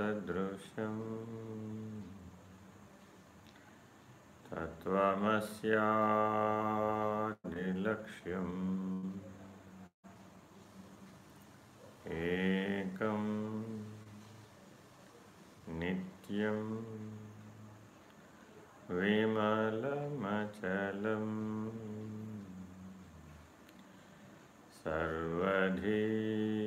गगनसदृशम् तत्त्वमस्यादिलक्ष्यम् एकं नित्यं विमलमचलम्। सर्वधी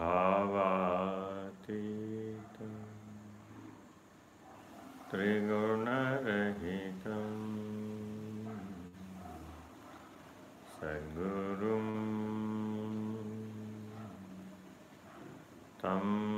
भावातीतं। त्रिगुणरहितं सद्गुरुं तम्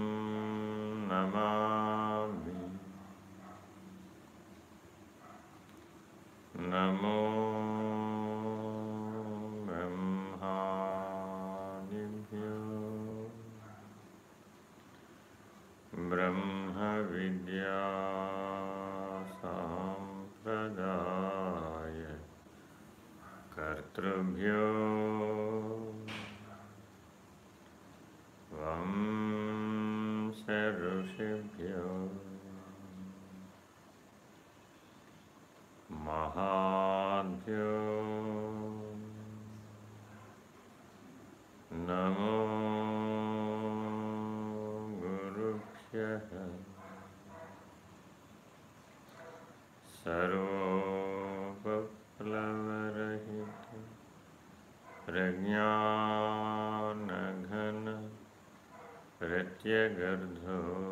कर्तृभ्यो वंशऋषिभ्यो ज्ञान घन प्रत्यगर्धो।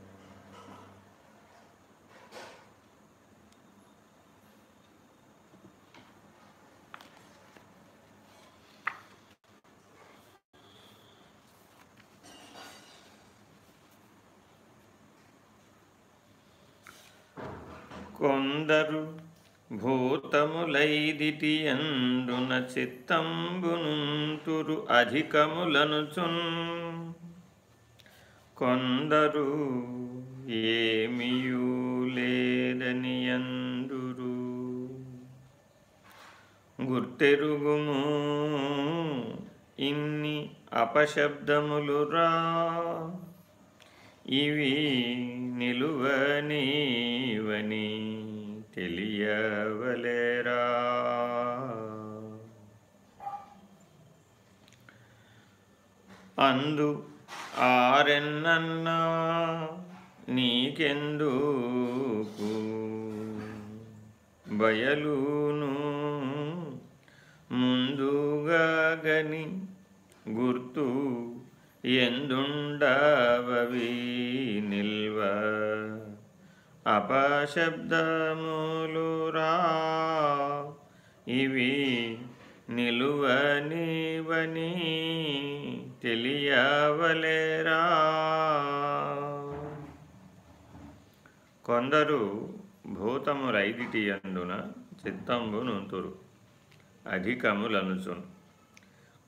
కొందరు భూతములైదిటి అందున చిత్తంబునుంతురు అధికములనుచున్. కొందరు ఏమియూ లేదని అందురు గుర్తెరుగుము ఇన్ని అపశబ్దములురా ఇవి నిలువనీవని తెలియవలేరా? అందు ఆరెన్నన్నా నీకెందుకు? బయలును గని గుర్తు ఎందుండవవి నిల్వ? అపశబ్దములురా. ఇవి నిలువనివని తెలియవలేరా. కొందరు భూతములైదిటి అందున చిత్తంబు నుంతురు అధికములనుచును.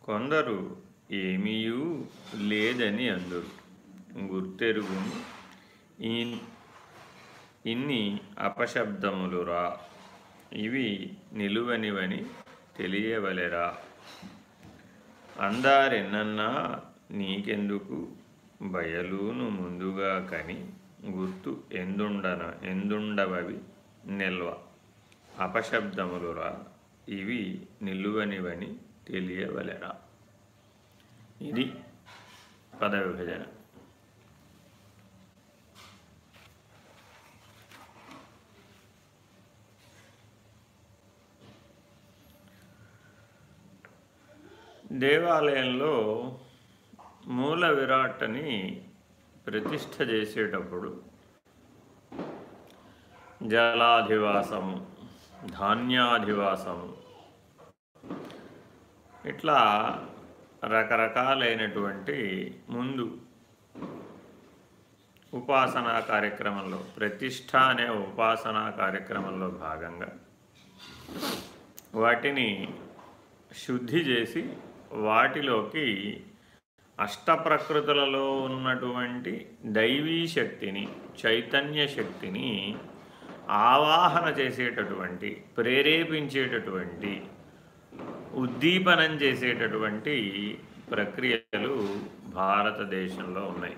కొందరు ఏమీయూ లేదని అందురు గుర్తెరుగు ఈ ఇన్ని అపశబ్దములురా ఇవి నిలువనివని తెలియవలెరా. అందారెన్నన్నా నీకెందుకు? బయలును ముందుగా కని గుర్తు ఎందుండన ఎందుండవవి నిల్వ. అపశబ్దములురా ఇవి నిలువనివని తెలియవలెరా. ఇది పద దేవాలయంలో మూల విరాట్ని ప్రతిష్ఠ చేసేటప్పుడు జలాధివాసము ధాన్యాధివాసము ఇట్లా రకరకాలైనటువంటి ముందు ఉపాసనా కార్యక్రమంలో ప్రతిష్ట అనే ఉపాసనా కార్యక్రమంలో భాగంగా వాటిని శుద్ధి చేసి వాటిలోకి అష్టప్రకృతులలో ఉన్నటువంటి దైవీ శక్తిని చైతన్య శక్తిని ఆవాహన చేసేటటువంటి ప్రేరేపించేటటువంటి ఉద్దీపనం చేసేటటువంటి ప్రక్రియలు భారతదేశంలో ఉన్నాయి.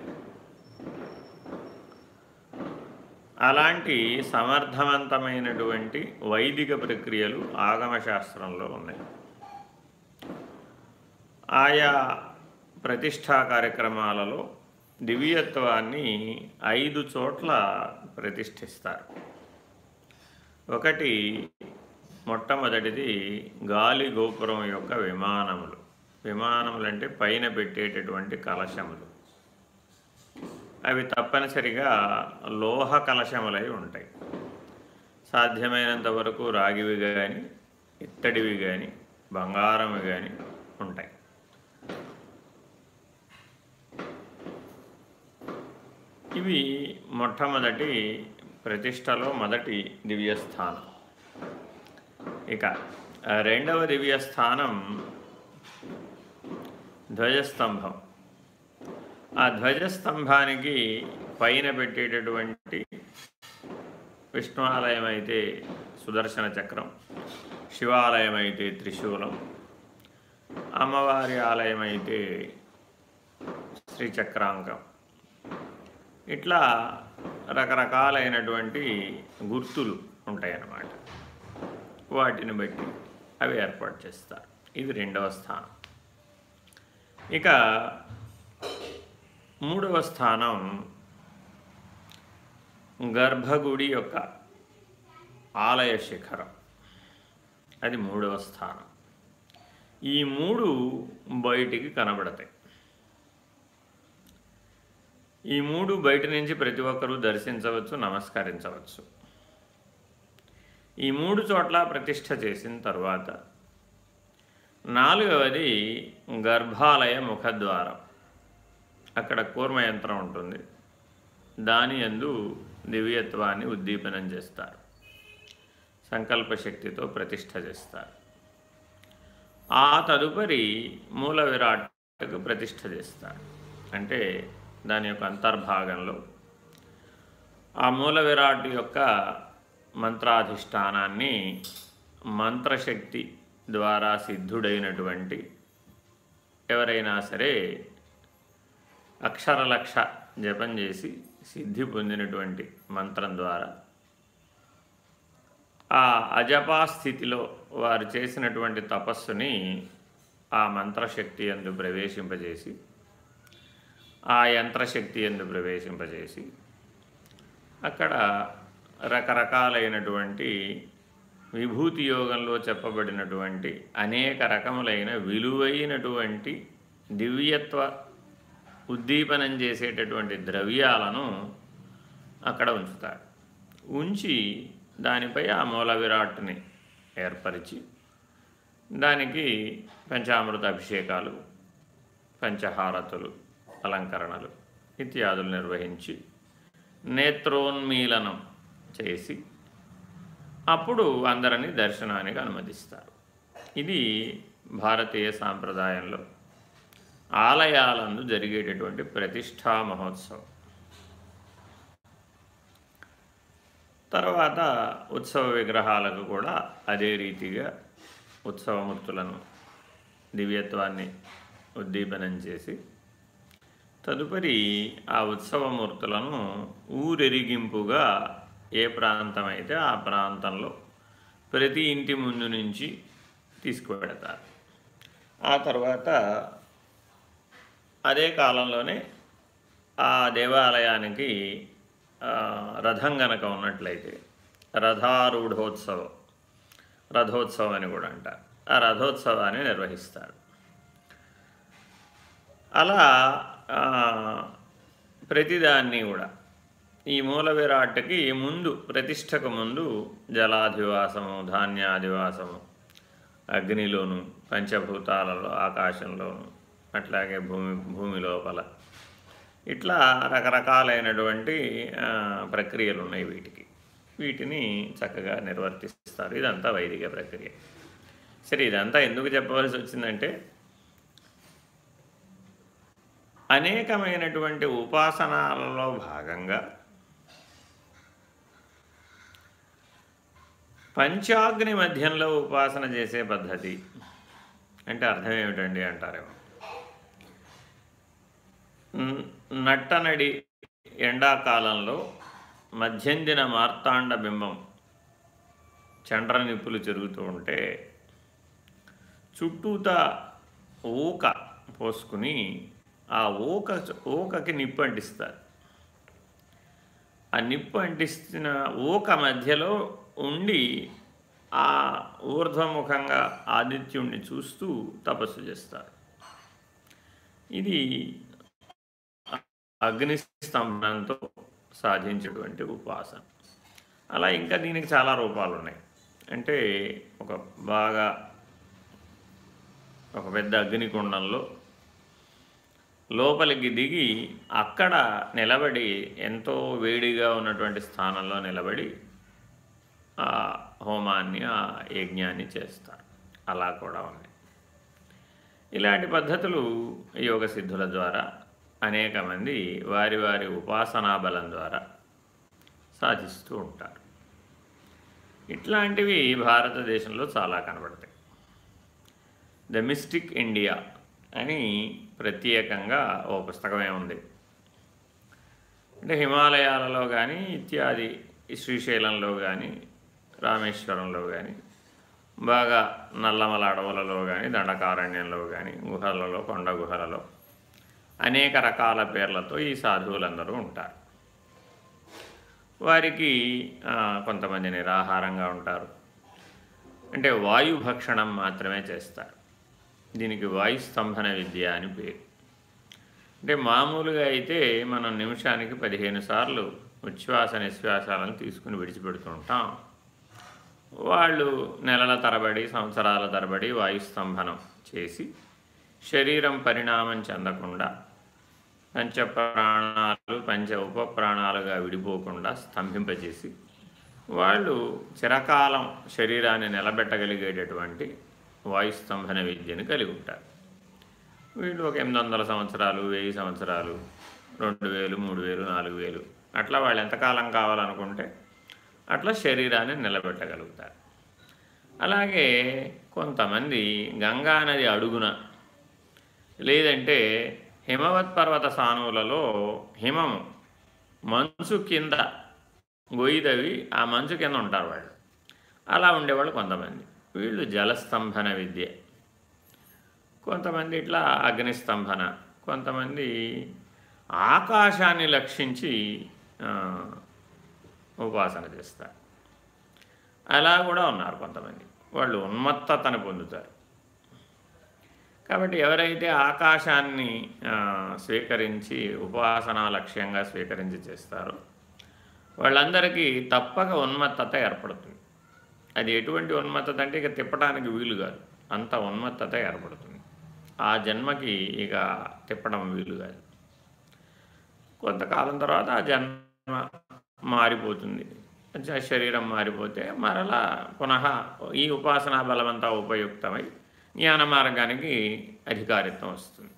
అలాంటి సమర్థవంతమైనటువంటి వైదిక ప్రక్రియలు ఆగమశాస్త్రంలో ఉన్నాయి. ఆయా ప్రతిష్టా కార్యక్రమాలలో దివ్యత్వాన్ని ఐదు చోట్ల ప్రతిష్ఠిస్తారు. ఒకటి మొట్టమొదటిది గాలి గోపురం యొక్క విమానములు. విమానములు అంటే పైన పెట్టేటటువంటి కలశములు. అవి తప్పనిసరిగా లోహ కలశములై ఉంటాయి. సాధ్యమైనంత వరకు రాగివి కానీ ఇత్తడివి కానీ బంగారము కానీ ఉంటాయి. ఇవి మొట్టమొదటి ప్రతిష్టలో మొదటి దివ్యస్థానం. ఇక రెండవ దివ్యస్థానం ధ్వజస్తంభం. ఆ ధ్వజస్తంభానికి పైన పెట్టేటటువంటి విష్ణువాలయం అయితే సుదర్శన చక్రం శివాలయం అయితే త్రిశూలం అమ్మవారి ఆలయం అయితే శ్రీచక్రాంకం ఇట్లా రకరకాలైనటువంటి గుర్తులు ఉంటాయన్నమాట. వాటిని బట్టి అవి ఏర్పాటు చేస్తారు. ఇది రెండవ స్థానం. ఇక మూడవ స్థానం గర్భగుడి యొక్క ఆలయ శిఖరం. అది మూడవ స్థానం. ఈ మూడు బయటికి కనబడతాయి. ఈ మూడు బయట నుంచి ప్రతి ఒక్కరూ దర్శించవచ్చు నమస్కరించవచ్చు. ఈ మూడు చోట్ల ప్రతిష్ట చేసిన తర్వాత నాలుగవది గర్భాలయ ముఖద్వారం. అక్కడ కూర్మ యంత్రం ఉంటుంది. దాని ఎందు దివ్యత్వాన్ని ఉద్దీపనం చేస్తారు. సంకల్ప శక్తితో చేస్తారు. ఆ తదుపరి మూల విరాట్కు ప్రతిష్ట చేస్తారు. అంటే దాని యొక్క అంతర్భాగంలో. ఆ మూల విరాట్ యొక్క మంత్రాధిష్టానాన్ని మంత్రశక్తి ద్వారా సిద్ధుడైనటువంటి ఎవరైనా సరే అక్షరలక్ష జపం చేసి సిద్ధి పొందినటువంటి మంత్రం ద్వారా. ఆ అజపా స్థితిలో వారు చేసినటువంటి తపస్సుని ఆ మంత్రశక్తి అందు ప్రవేశింపజేసి ఆ యంత్రశక్తి ఎందు ప్రవేశింపజేసి అక్కడ రకరకాలైనటువంటి విభూతి యోగంలో చెప్పబడినటువంటి అనేక రకములైన విలువైనటువంటి దివ్యత్వ ఉద్దీపనం చేసేటటువంటి ద్రవ్యాలను అక్కడ ఉంచుతాడు. ఉంచి దానిపై ఆ మూల విరాట్ని ఏర్పరిచి దానికి పంచామృత అభిషేకాలు పంచహారతులు అలంకరణలు ఇత్యాదులు నిర్వహించి నేత్రోన్మీలనం చేసి అప్పుడు అందరినీ దర్శనానికి అనుమతిస్తారు. ఇది భారతీయ సాంప్రదాయంలో ఆలయాలందు జరిగేటటువంటి ప్రతిష్టా మహోత్సవం. తర్వాత ఉత్సవ విగ్రహాలకు కూడా అదే రీతిగా ఉత్సవమూర్తులను దివ్యత్వాన్ని ఉద్దీపనం చేసి తదుపరి ఆ ఉత్సవమూర్తులను ఊరెరిగింపుగా ఏ ప్రాంతం అయితే ఆ ప్రాంతంలో ప్రతి ఇంటి ముందు నుంచి తీసుకువెడతారు. ఆ తర్వాత అదే కాలంలోనే ఆ దేవాలయానికి రథం గనక ఉన్నట్లయితే రథారూఢోత్సవం రథోత్సవం అని కూడా అంటారు. ఆ రథోత్సవాన్ని నిర్వహిస్తారు. అలా ప్రతిదాన్ని కూడా. ఈ మూల విరాట్కి ముందు ప్రతిష్టకు ముందు జలాధివాసము ధాన్యాధివాసము అగ్నిలోను పంచభూతాలలో ఆకాశంలోను అట్లాగే భూమి భూమి లోపల ఇట్లా రకరకాలైనటువంటి ప్రక్రియలు ఉన్నాయి వీటికి. వీటిని చక్కగా నిర్వర్తిస్తారు. ఇదంతా వైదిక ప్రక్రియ. సరే ఇదంతా ఎందుకు చెప్పవలసి వచ్చిందంటే అనేకమైనటువంటి ఉపాసనాలలో భాగంగా పంచాగ్ని మధ్యంలో ఉపాసన చేసే పద్ధతి అంటే అర్థం ఏమిటండి అంటారేమో? నట్టనడి ఎండాకాలంలో మధ్యందిన మార్తాండ బింబం చండ్ర నిప్పులు జరుగుతూ ఉంటే చుట్టూత ఊక పోసుకుని ఆ ఊక ఊకకి నిప్పు అంటిస్తారు. ఆ నిప్పు అంటిస్తున్న ఊక మధ్యలో ఉండి ఆ ఊర్ధ్వముఖంగా ఆదిత్యుణ్ణి చూస్తూ తపస్సు చేస్తారు. ఇది అగ్నిస్తంభనంతో సాధించేటువంటి ఉపాసన. అలా ఇంకా దీనికి చాలా రూపాలు ఉన్నాయి అంటే ఒక బాగా ఒక పెద్ద అగ్నికుండంలో లోపలికి దిగి అక్కడ నిలబడి ఎంతో వేడిగా ఉన్నటువంటి స్థానంలో నిలబడి ఆ హోమాన్ని ఆ యజ్ఞాన్ని చేస్తారు. అలా కూడా ఉంది ఇలాంటి పద్ధతులు యోగ సిద్ధుల ద్వారా అనేక మంది వారి వారి ఉపాసనా బలం ద్వారా సాధిస్తూ ఉంటారు. ఇట్లాంటివి భారతదేశంలో చాలా కనబడతాయి. ద మిస్టిక్ ఇండియా అని ప్రత్యేకంగా ఓ పుస్తకమే ఉంది. అంటే హిమాలయాలలో కానీ ఇత్యాది శ్రీశైలంలో కానీ రామేశ్వరంలో కానీ బాగా నల్లమల అడవులలో కానీ దండకారణ్యంలో కానీ గుహలలో కొండ గుహలలో అనేక రకాల పేర్లతో ఈ సాధువులందరూ ఉంటారు. వారికి కొంతమంది నిరాహారంగా ఉంటారు. అంటే వాయుభక్షణం మాత్రమే చేస్తారు. దీనికి వాయుస్తంభన విద్య అని పేరు. అంటే మామూలుగా అయితే మనం నిమిషానికి పదిహేను సార్లు ఉచ్ఛ్వాస నిశ్వాసాలను తీసుకుని విడిచిపెడుతుంటాం. వాళ్ళు నెలల తరబడి సంవత్సరాల తరబడి వాయుస్తంభనం చేసి శరీరం పరిణామం చెందకుండా పంచ ప్రాణాలు పంచ ఉపప్రాణాలుగా విడిపోకుండా స్తంభింపజేసి వాళ్ళు చిరకాలం శరీరాన్ని నిలబెట్టగలిగేటటువంటి వాయుస్తంభన విద్యను కలిగి ఉంటారు. వీళ్ళు ఒక ఎనిమిది వందల సంవత్సరాలు వెయ్యి సంవత్సరాలు రెండు వేలు మూడు వేలు నాలుగు వేలు అట్లా వాళ్ళు ఎంతకాలం కావాలనుకుంటే అట్లా శరీరాన్ని నిలబెట్టగలుగుతారు. అలాగే కొంతమంది గంగా నది అడుగున లేదంటే హిమవత్ పర్వత సానువులలో హిమము మంచు కింద గొయ్యిదవి ఆ మంచు కింద ఉంటారు వాళ్ళు. అలా ఉండేవాళ్ళు కొంతమంది. వీళ్ళు జలస్తంభన విద్య. కొంతమంది ఇట్లా అగ్నిస్తంభన కొంతమంది ఆకాశాన్ని లక్షించి ఉపాసన చేస్తారు. అలా కూడా ఉన్నారు కొంతమంది. వాళ్ళు ఉన్మత్తతను పొందుతారు. కాబట్టి ఎవరైతే ఆకాశాన్ని స్వీకరించి ఉపాసన లక్ష్యంగా స్వీకరించి చేస్తారో వాళ్ళందరికీ తప్పక ఉన్మత్తత ఏర్పడుతుంది. అది ఎటువంటి ఉన్మత్తత అంటే ఇక తిప్పడానికి వీలు కాదు. అంత ఉన్మత్తత ఏర్పడుతుంది. ఆ జన్మకి ఇక తిప్పడం వీలు కాదు. కొంతకాలం తర్వాత ఆ జన్మ మారిపోతుంది. శరీరం మారిపోతే మరలా పునః ఈ ఉపాసనా బలమంతా ఉపయుక్తమై జ్ఞాన మార్గానికి అధికారిత్వం వస్తుంది.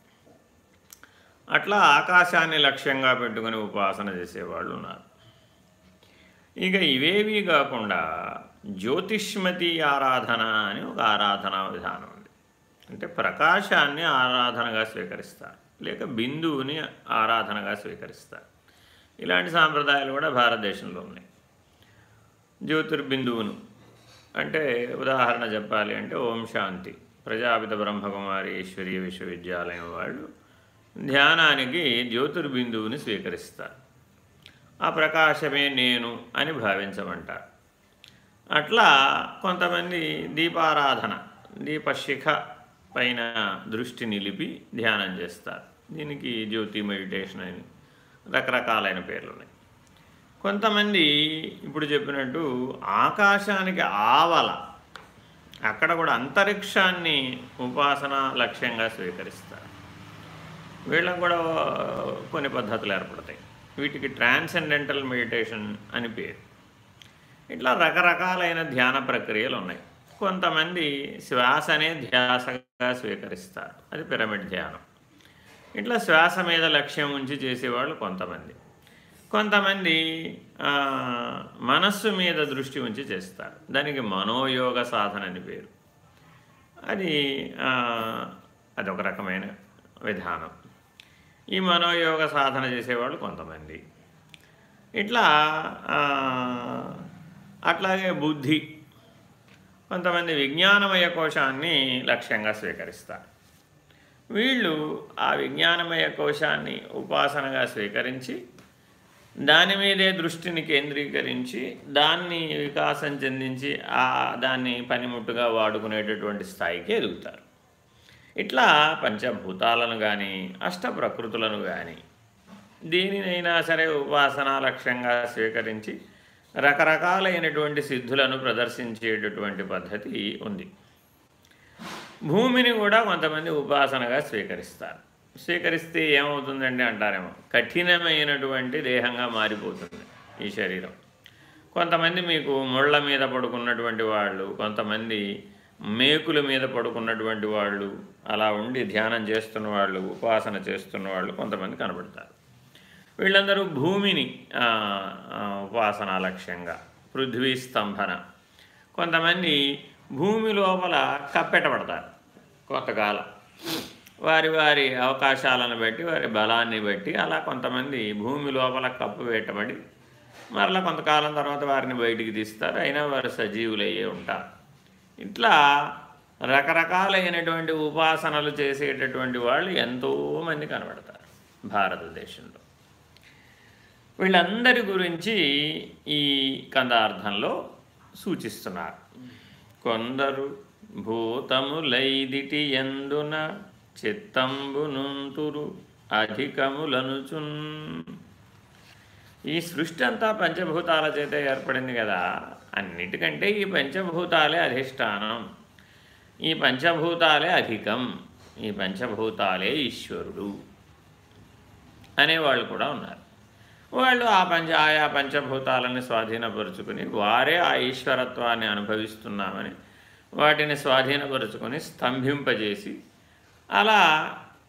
అట్లా ఆకాశాన్ని లక్ష్యంగా పెట్టుకుని ఉపాసన చేసేవాళ్ళు ఉన్నారు. ఇక ఇవేవి కాకుండా జ్యోతిష్మతి ఆరాధన అని ఒక ఆరాధనా విధానం ఉంది. అంటే ప్రకాశాన్ని ఆరాధనగా స్వీకరిస్తారు లేక బిందువుని ఆరాధనగా స్వీకరిస్తారు. ఇలాంటి సాంప్రదాయాలు కూడా భారతదేశంలో ఉన్నాయి. జ్యోతిర్బిందువును అంటే ఉదాహరణ చెప్పాలి అంటే ఓం శాంతి ప్రజాపిత బ్రహ్మకుమారి ఈశ్వరీయ విశ్వవిద్యాలయం వాళ్ళు ధ్యానానికి జ్యోతిర్బిందువుని స్వీకరిస్తారు. ఆ ప్రకాశమే నేను అని భావించమంటారు. అట్లా కొంతమంది దీపారాధన దీపశిఖ పైన దృష్టి నిలిపి ధ్యానం చేస్తారు. దీనికి జ్యోతి మెడిటేషన్ అని రకరకాలైన పేర్లు ఉన్నాయి. కొంతమంది ఇప్పుడు చెప్పినట్టు ఆకాశానికి ఆవల అక్కడ కూడా అంతరిక్షాన్ని ఉపాసన లక్ష్యంగా స్వీకరిస్తారు. వీళ్ళకు కూడా కొన్ని పద్ధతులు ఏర్పడతాయి. వీటికి ట్రాన్సెండెంటల్ మెడిటేషన్ అని పేరు. ఇట్లా రకరకాలైన ధ్యాన ప్రక్రియలు ఉన్నాయి కొంతమంది శ్వాసనే ధ్యాసగా స్వీకరిస్తారు. అది పిరమిడ్ ధ్యానం. ఇట్లా శ్వాస మీద లక్ష్యం ఉంచి చేసేవాళ్ళు కొంతమంది. కొంతమంది మనస్సు మీద దృష్టి ఉంచి చేస్తారు. దానికి మనోయోగ సాధన అని పేరు. అది అదొక రకమైన విధానం. ఈ మనోయోగ సాధన చేసేవాళ్ళు కొంతమంది. ఇట్లా అట్లాగే బుద్ధి. కొంతమంది విజ్ఞానమయ కోశాన్ని లక్ష్యంగా స్వీకరిస్తారు. వీళ్ళు ఆ విజ్ఞానమయ కోశాన్ని ఉపాసనగా స్వీకరించి దాని మీదే దృష్టిని కేంద్రీకరించి దాన్ని వికాసం చెందించి ఆ దాన్ని పనిముట్టుగా వాడుకునేటటువంటి స్థాయికి ఎదుగుతారు. ఇట్లా పంచభూతాలను కానీ అష్ట ప్రకృతులను కానీ దేనినైనా సరే ఉపాసనా లక్ష్యంగా స్వీకరించి రకరకాలైనటువంటి సిద్ధులను ప్రదర్శించేటటువంటి పద్ధతి ఉంది. భూమిని కూడా కొంతమంది ఉపాసనగా స్వీకరిస్తారు. స్వీకరిస్తే ఏమవుతుందండి అంటారేమో? కఠినమైనటువంటి దేహంగా మారిపోతుంది ఈ శరీరం. కొంతమంది మీకు ముళ్ళ మీద పడుకున్నటువంటి వాళ్ళు కొంతమంది మేకుల మీద పడుకున్నటువంటి వాళ్ళు అలా ఉండి ధ్యానం చేస్తున్న వాళ్ళు ఉపాసన చేస్తున్న వాళ్ళు కొంతమంది కనబడతారు. వీళ్ళందరూ భూమిని ఉపాసన లక్ష్యంగా పృథ్వీ స్తంభన. కొంతమంది భూమి లోపల కప్పెట్టబడతారు కొంతకాలం. వారి వారి అవకాశాలను బట్టి వారి బలాన్ని బట్టి అలా కొంతమంది భూమి లోపల కప్పు వేయటబడి మరలా కొంతకాలం తర్వాత వారిని బయటికి తీస్తారు. అయినా వారు సజీవులయ్యే ఉంటారు. ఇట్లా రకరకాలైనటువంటి ఉపాసనలు చేసేటటువంటి వాళ్ళు ఎంతోమంది కనబడతారు భారతదేశంలో. వీళ్ళందరి గురించి ఈ కందార్థంలో సూచిస్తున్నారు. కొందరు భూతములైదిటి ఎందున చిత్తంబునుంతురు అధికములనుచున్. ఈ సృష్టి అంతా పంచభూతాల చేత ఏర్పడింది కదా అన్నిటికంటే ఈ పంచభూతాలే అధిష్టానం. ఈ పంచభూతాలే అధికం ఈ పంచభూతాలే ఈశ్వరుడు అనేవాళ్ళు కూడా ఉన్నారు. వాళ్ళు ఆ పంచ ఆయా పంచభూతాలని స్వాధీనపరుచుకుని వారే ఆ ఈశ్వరత్వాన్ని అనుభవిస్తున్నామని వాటిని స్వాధీనపరుచుకొని స్తంభింపజేసి అలా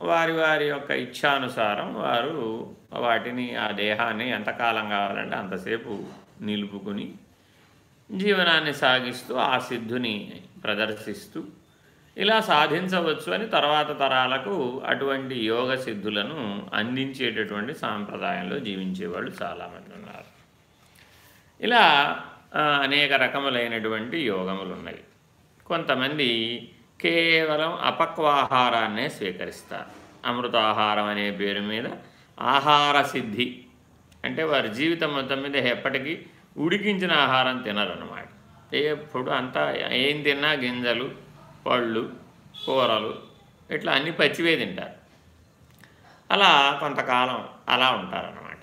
వారి వారి యొక్క ఇచ్ఛానుసారం వారు వాటిని ఆ దేహాన్ని ఎంతకాలం కావాలంటే అంతసేపు నిలుపుకుని జీవనాన్ని సాగిస్తూ ఆ సిద్ధుని ప్రదర్శిస్తూ ఇలా సాధించవచ్చు అని తర్వాత తరాలకు అటువంటి యోగ సిద్ధులను అందించేటటువంటి సాంప్రదాయంలో జీవించేవాళ్ళు చాలామంది ఉన్నారు. ఇలా అనేక రకములైనటువంటి యోగములు ఉన్నాయి. కొంతమంది కేవలం అపక్వాహారాన్నే స్వీకరిస్తారు. అమృతాహారం అనే పేరు మీద ఆహార సిద్ధి. అంటే వారి జీవితం మొత్తం మీద ఎప్పటికీ ఉడికించిన ఆహారం తినరన్నమాట. ఎప్పుడు అంతా ఏం తిన్నా గింజలు పళ్ళు కూరలు ఇట్లా అన్ని పచ్చివే తింటారు. అలా కొంతకాలం అలా ఉంటారన్నమాట.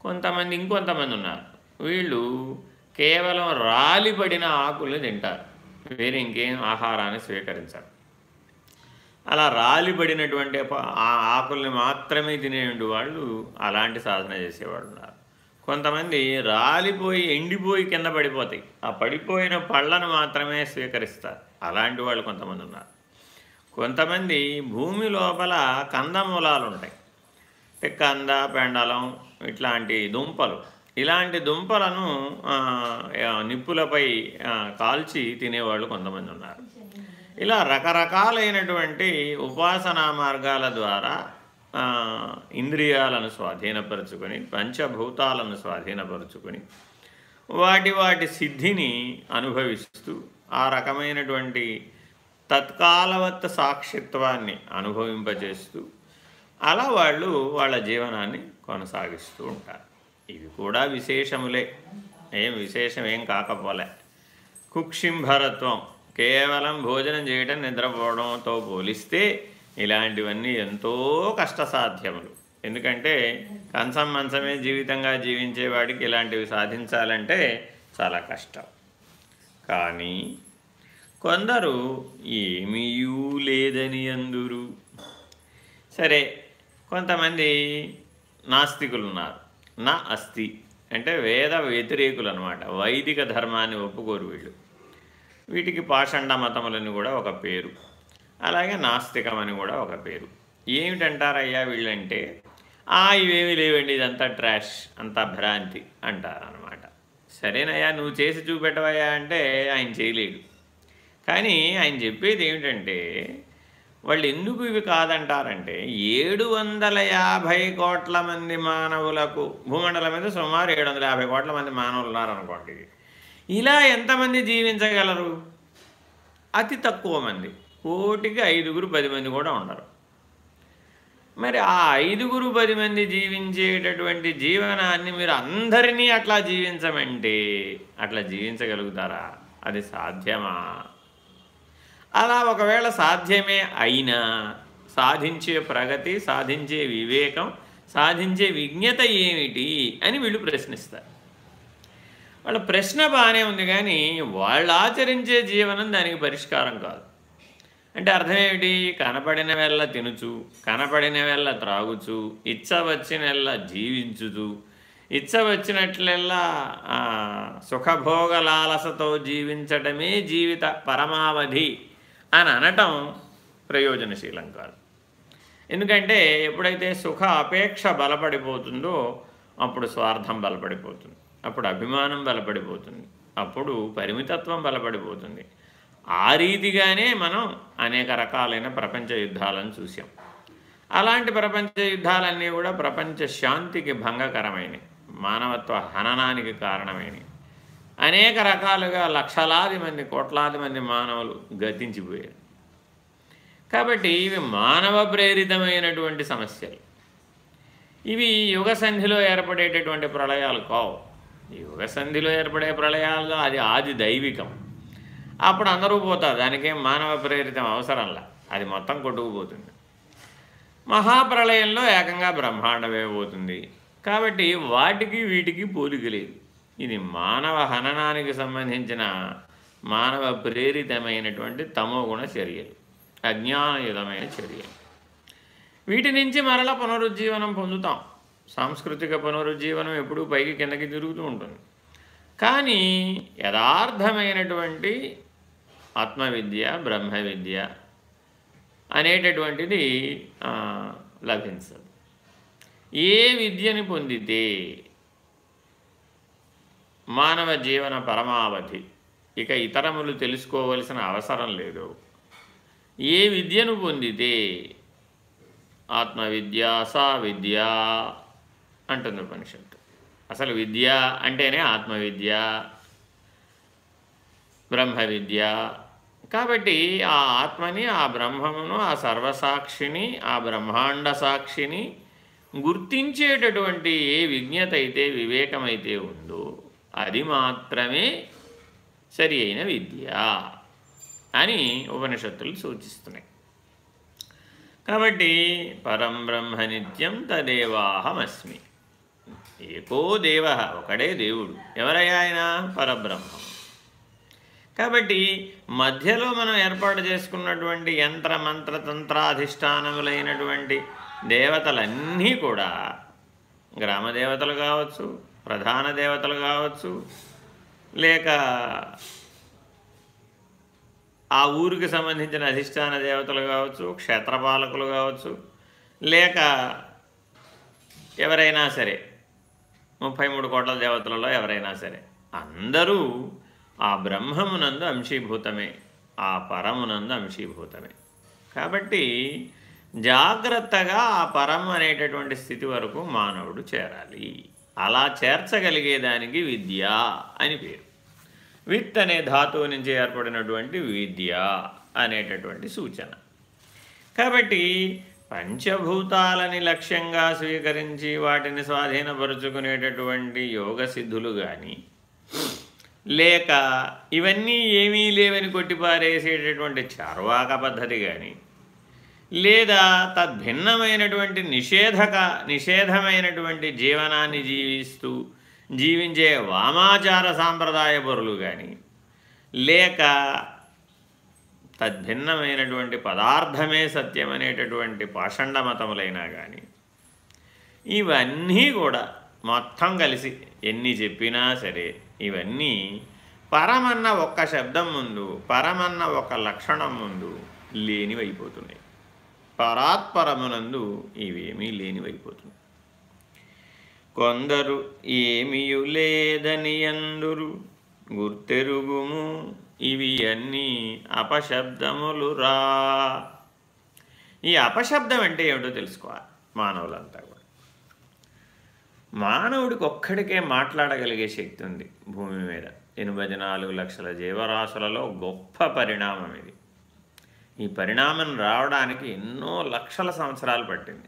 కొంతమంది ఇంకొంతమంది ఉన్నారు. వీళ్ళు కేవలం రాలిపడిన ఆకుల్ని తింటారు. వేరే ఇంకేం ఆహారాన్ని స్వీకరించరు. అలా రాలిపడినటువంటి ఆ ఆకుల్ని మాత్రమే తినేటువంటి వాళ్ళు అలాంటి సాధన చేసేవాళ్ళు ఉన్నారు. కొంతమంది రాలిపోయి ఎండిపోయి కింద పడిపోతాయి. ఆ పడిపోయిన పళ్ళను మాత్రమే స్వీకరిస్తారు. అలాంటి వాళ్ళు కొంతమంది ఉన్నారు. కొంతమంది భూమి లోపల కందమూలాలు ఉంటాయి కంద పెండలం ఇట్లాంటి దుంపలు. ఇలాంటి దుంపలను నిప్పులపై కాల్చి తినేవాళ్ళు కొంతమంది ఉన్నారు. ఇలా రకరకాలైనటువంటి ఉపాసనా మార్గాల ద్వారా ఇంద్రియాలను స్వాధీనపరుచుకొని పంచభూతాలను స్వాధీనపరుచుకొని వాటి వాటి సిద్ధిని అనుభవిస్తూ ఆ రకమైనటువంటి తత్కాలవత్త సాక్షిత్వాన్ని అనుభవింపజేస్తూ అలా వాళ్ళు వాళ్ళ జీవనాన్ని కొనసాగిస్తూ ఉంటారు. ఇవి కూడా విశేషములే. ఏం విశేషం ఏం కాకపోలే. కుక్షింభరత్వం కేవలం భోజనం చేయటం నిద్రపోవడంతో పోలిస్తే ఇలాంటివన్నీ ఎంతో కష్టసాధ్యములు. ఎందుకంటే కంచం మంచమే జీవితంగా జీవించేవాడికి ఇలాంటివి సాధించాలంటే చాలా కష్టం. కానీ కొందరు ఏమీయూ లేదని అందురు. సరే కొంతమంది నాస్తికులు ఉన్నారు నా అస్థి అంటే వేద వ్యతిరేకులు అనమాట వైదిక ధర్మాన్ని ఒప్పుకోరు వీళ్ళు. వీటికి పాషండ మతములని కూడా ఒక పేరు. అలాగే నాస్తికం అని కూడా ఒక పేరు. ఏమిటంటారయ్యా వీళ్ళంటే ఆ ఇవేమీ లేవండి ఇదంతా ట్రాష్ అంతా భ్రాంతి అంటారు సరేనయ్యా నువ్వు చేసి చూపెట్టవయ్యా అంటే ఆయన చేయలేడు. కానీ ఆయన చెప్పేది ఏమిటంటే వాళ్ళు ఎందుకు ఇవి కాదంటారంటే ఏడు వందల యాభై కోట్ల మంది మానవులకు భూమండలం మీద సుమారు ఏడు వందల యాభై కోట్ల మంది మానవులు ఉన్నారనుకోండి ఇలా ఎంతమంది జీవించగలరు? అతి తక్కువ మంది. కోటికి ఐదుగురు పది మంది కూడా ఉండరు. మరి ఆ ఐదుగురు పది మంది జీవించేటటువంటి జీవనాన్ని మీరు అందరినీ అట్లా జీవించమంటే అట్లా జీవించగలుగుతారా? అది సాధ్యమా? అలా ఒకవేళ సాధ్యమే అయినా సాధించే ప్రగతి సాధించే వివేకం సాధించే విజ్ఞత ఏమిటి అని వీళ్ళు ప్రశ్నిస్తారు. వాళ్ళ ప్రశ్న బాగానే ఉంది కానీ వాళ్ళు ఆచరించే జీవనం దానికి పరిష్కారం కాదు. అంటే అర్థమేమిటి? కనపడిన వెళ్ళ తినుచు కనపడిన వెళ్ళ త్రాగుచు ఇచ్చ వచ్చినెల్ల జీవించుచు ఇచ్చ వచ్చినట్లెల్లా సుఖభోగలాలసతో జీవించటమే జీవిత పరమావధి అని అనటం ప్రయోజనశీలం కాదు. ఎందుకంటే ఎప్పుడైతే సుఖ అపేక్ష బలపడిపోతుందో అప్పుడు స్వార్థం బలపడిపోతుంది అప్పుడు అభిమానం బలపడిపోతుంది అప్పుడు పరిమితత్వం బలపడిపోతుంది. ఆ రీతిగానే మనం అనేక రకాలైన ప్రపంచ యుద్ధాలను చూసాం అలాంటి ప్రపంచ యుద్ధాలన్నీ కూడా ప్రపంచ శాంతికి భంగకరమైనవి. మానవత్వ హననానికి కారణమైనవి. అనేక రకాలుగా లక్షలాది మంది కోట్లాది మంది మానవులు గతించిపోయారు. కాబట్టి ఇవి మానవ ప్రేరితమైనటువంటి సమస్యలు. ఇవి యుగ సంధిలో ఏర్పడేటటువంటి ప్రళయాలు కావు. యుగ సంధిలో ఏర్పడే ప్రళయాల్లో అది ఆది దైవికం. అప్పుడు అందరూ పోతారు. దానికేం మానవ ప్రేరితం అవసరంలా. అది మొత్తం కొట్టుకుపోతుంది. మహాప్రళయంలో ఏకంగా బ్రహ్మాండమే పోతుంది. కాబట్టి వాటికి వీటికి పోలిక లేదు. ఇది మానవ హననానికి సంబంధించిన మానవ ప్రేరితమైనటువంటి తమోగుణ చర్యలు. అజ్ఞానయుతమైన చర్యలు. వీటి నుంచి మరల పునరుజ్జీవనం పొందుతాం. సాంస్కృతిక పునరుజ్జీవనం ఎప్పుడూ పైకి కిందకి తిరుగుతూ ఉంటుంది. కానీ యథార్థమైనటువంటి ఆత్మవిద్య బ్రహ్మ విద్య అనేటటువంటిది లభించదు. ఏ విద్యని పొందితే మానవ జీవన పరమావధి ఇక ఇతరములు తెలుసుకోవలసిన అవసరం లేదు. ఏ విద్యను పొందితే ఆత్మవిద్య సా విద్య అంటుంది ఉపనిషత్తు. అసలు విద్య అంటేనే ఆత్మవిద్య బ్రహ్మ విద్య కాబట్టి ఆ ఆత్మని ఆ బ్రహ్మమును ఆ సర్వసాక్షిని ఆ బ్రహ్మాండ సాక్షిని గుర్తించేటటువంటి ఏ విజ్ఞత అయితే వివేకమైతే ఉందో అది మాత్రమే సరి అయిన విద్య అని ఉపనిషత్తులు సూచిస్తున్నాయి. కాబట్టి పరం బ్రహ్మ నిత్యం తదేవాహమస్మి. ఏకో దేవ ఒకడే దేవుడు. ఎవరయ్యా ఆయన? పరబ్రహ్మం. కాబట్టి మధ్యలో మనం ఏర్పాటు చేసుకున్నటువంటి యంత్ర మంత్ర తంత్రాధిష్టానములైనటువంటి దేవతలన్నీ కూడా గ్రామ దేవతలు కావచ్చు ప్రధాన దేవతలు కావచ్చు లేక ఆ ఊరికి సంబంధించిన అధిష్టాన దేవతలు కావచ్చు క్షేత్రపాలకులు కావచ్చు లేక ఎవరైనా సరే ముప్పై మూడు కోట్ల దేవతలలో ఎవరైనా సరే అందరూ ఆ బ్రహ్మమునందు అంశీభూతమే ఆ పరమునందు అంశీభూతమే. కాబట్టి జాగ్రత్తగా ఆ పరం అనేటటువంటి స్థితి వరకు మానవుడు చేరాలి. అలా చేర్చగలిగేదానికి విద్య అని పేరు. విత్ అనే ధాతువు నుంచి ఏర్పడినటువంటి విద్య అనేటటువంటి సూచన. కాబట్టి పంచభూతాలని లక్ష్యంగా స్వీకరించి వాటిని స్వాధీనపరుచుకునేటటువంటి యోగ సిద్ధులు కానీ లేక ఇవన్నీ ఏమీ లేవని కొట్టిపారేసేటటువంటి చార్వాక పద్ధతి కానీ లేదా తద్భిన్నమైనటువంటి నిషేధక నిషేధమైనటువంటి జీవనాన్ని జీవిస్తూ జీవించే వామాచార సాంప్రదాయ పరులు కానీ లేక తద్భిన్నమైనటువంటి పదార్థమే సత్యమనేటటువంటి పాషండ మతములైనా కానీ ఇవన్నీ కూడా మొత్తం కలిసి ఎన్ని చెప్పినా సరే ఇవన్నీ పరమన్న ఒక్క శబ్దం ముందు పరమన్న ఒక లక్షణం ముందు లేనివైపోతున్నాయి. పరాత్పరమునందు ఇవేమీ లేనివైపోతుంది కొందరు ఏమియు లేదని అందురు గుర్తెరుగుము ఇవి అన్నీ అపశబ్దములురా. ఈ అపశబ్దం అంటే ఏమిటో తెలుసుకోవాలి మానవులంతా మానవుడికి ఒక్కడికే మాట్లాడగలిగే శక్తి ఉంది భూమి మీద. ఎనభై నాలుగు లక్షల జీవరాశులలో గొప్ప పరిణామం ఇది. ఈ పరిణామం రావడానికి ఎన్నో లక్షల సంవత్సరాలు పట్టింది.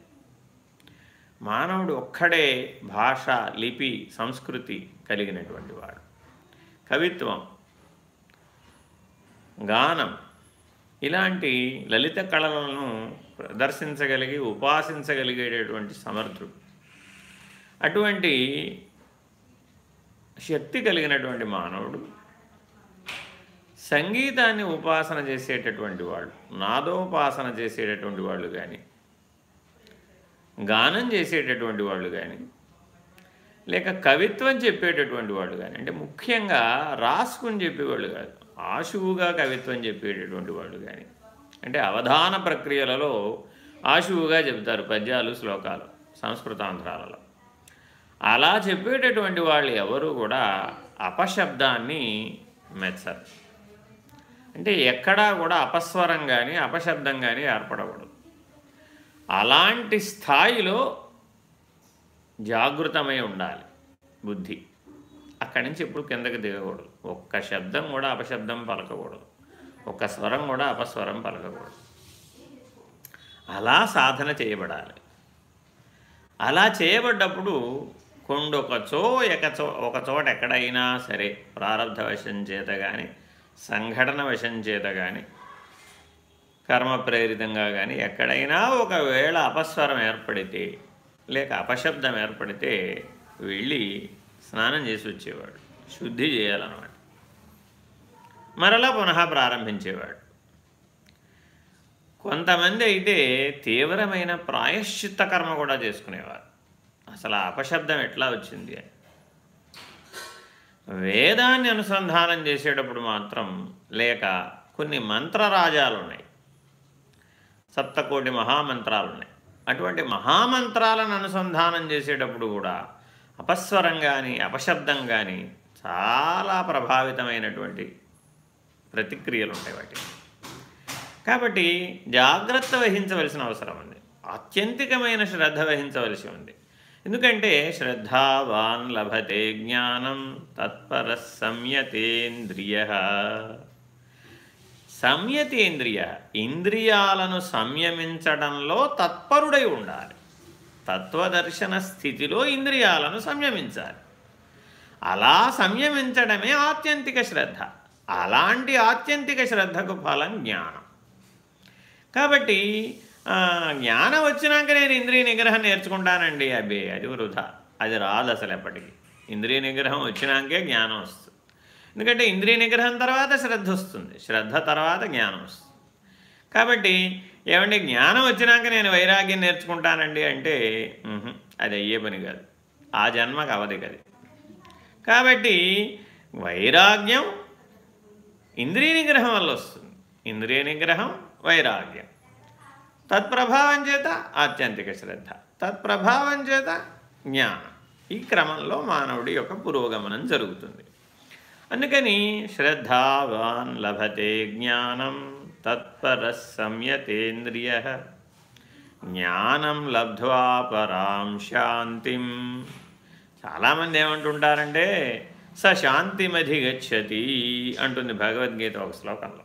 మానవుడు ఒక్కడే భాష లిపి సంస్కృతి కలిగినటువంటి వాడు. కవిత్వం గానం ఇలాంటి లలిత కళలను ప్రదర్శించగలిగి ఉపాసించగలిగేటటువంటి సమర్థుడు. అటువంటి శక్తి కలిగినటువంటి మానవుడు సంగీతాన్ని ఉపాసన చేసేటటువంటి వాళ్ళు నాదోపాసన చేసేటటువంటి వాళ్ళు కానీ గానం చేసేటటువంటి వాళ్ళు కానీ లేక కవిత్వం చెప్పేటటువంటి వాళ్ళు కానీ అంటే ముఖ్యంగా రాసుకుని చెప్పేవాళ్ళు కాదు ఆశువుగా కవిత్వం చెప్పేటటువంటి వాళ్ళు కానీ అంటే అవధాన ప్రక్రియలలో ఆశువుగా చెబుతారు పద్యాలు శ్లోకాలు సంస్కృతాంధ్రాలలో. అలా చెప్పేటటువంటి వాళ్ళు ఎవరు కూడా అపశబ్దాన్ని మెచ్చరు. అంటే ఎక్కడా కూడా అపస్వరం కానీ అపశబ్దం కానీ ఏర్పడకూడదు. అలాంటి స్థాయిలో జాగృతమై ఉండాలి బుద్ధి. అక్కడి నుంచి ఎప్పుడు కిందకి దిగకూడదు. ఒక్క శబ్దం కూడా అపశబ్దం పలకకూడదు. ఒక్క స్వరం కూడా అపస్వరం పలకకూడదు. అలా సాధన చేయబడాలి. అలా చేయబడ్డప్పుడు కొండొకచో ఎకచో ఒకచోట ఎక్కడైనా సరే ప్రారంధ వశం చేత కానీ సంఘటన వశం చేత కానీ కర్మ ప్రేరితంగా కానీ ఎక్కడైనా ఒకవేళ అపస్వరం ఏర్పడితే లేక అపశబ్దం ఏర్పడితే వెళ్ళి స్నానం చేసి వచ్చేవాడు. శుద్ధి చేయాలన్నమాట. మరలా పునః ప్రారంభించేవాడు. కొంతమంది అయితే తీవ్రమైన ప్రాయశ్చిత్త కర్మ కూడా చేసుకునేవారు. అసలు ఆ అపశబ్దం ఎట్లా వచ్చింది అని. వేదాన్ని అనుసంధానం చేసేటప్పుడు మాత్రం లేక కొన్ని మంత్రరాజాలు ఉన్నాయి. సప్తకోటి మహామంత్రాలు ఉన్నాయి అటువంటి మహామంత్రాలను అనుసంధానం చేసేటప్పుడు కూడా అపస్వరం కానీ అపశబ్దం కానీ చాలా ప్రభావితమైనటువంటి ప్రతిక్రియలు ఉంటాయి వాటికి. కాబట్టి జాగ్రత్త వహించవలసిన అవసరం ఉంది. ఆత్యంతికమైన శ్రద్ధ వహించవలసి ఉంది. ఎందుకంటే శ్రద్ధావాన్ లభతే జ్ఞానం తత్పర సంయతేంద్రియ సంయతేంద్రియ ఇంద్రియాలను సంయమించడంలో తత్పరుడై ఉండాలి. తత్వదర్శన స్థితిలో ఇంద్రియాలను సంయమించాలి. అలా సంయమించడమే ఆత్యంతిక శ్రద్ధ. అలాంటి ఆత్యంతిక శ్రద్ధకు ఫలం జ్ఞానం. కాబట్టి జ్ఞానం వచ్చినాక నేను ఇంద్రియ నిగ్రహం నేర్చుకుంటానండి అబ్బే అది వృధా. అది రాదు అసలు ఎప్పటికీ. ఇంద్రియ నిగ్రహం వచ్చినాకే జ్ఞానం వస్తుంది. ఎందుకంటే ఇంద్రియ నిగ్రహం తర్వాత శ్రద్ధ వస్తుంది. శ్రద్ధ తర్వాత జ్ఞానం వస్తుంది. కాబట్టి ఏమండి జ్ఞానం వచ్చినాక నేను వైరాగ్యం నేర్చుకుంటానండి అంటే అది అయ్యే పని కాదు. ఆ జన్మకు అవధి కది. కాబట్టి వైరాగ్యం ఇంద్రియ నిగ్రహం వల్ల వస్తుంది. ఇంద్రియ నిగ్రహం వైరాగ్యం. తత్ప్రభావం చేత ఆత్యంతిక శ్రద్ధ తత్ప్రభావం చేత జ్ఞానం. ఈ క్రమంలో మానవుడి యొక్క పురోగమనం జరుగుతుంది. అందుకని శ్రద్ధావాన్ లభతే జ్ఞానం తత్పర సంయతేంద్రియ. జ్ఞానం లబ్ధ్వా పరాం శాంతిం. చాలామంది ఏమంటుంటారంటే స శాంతిమధిగచ్చతి అంటుంది భగవద్గీత ఒక శ్లోకంలో.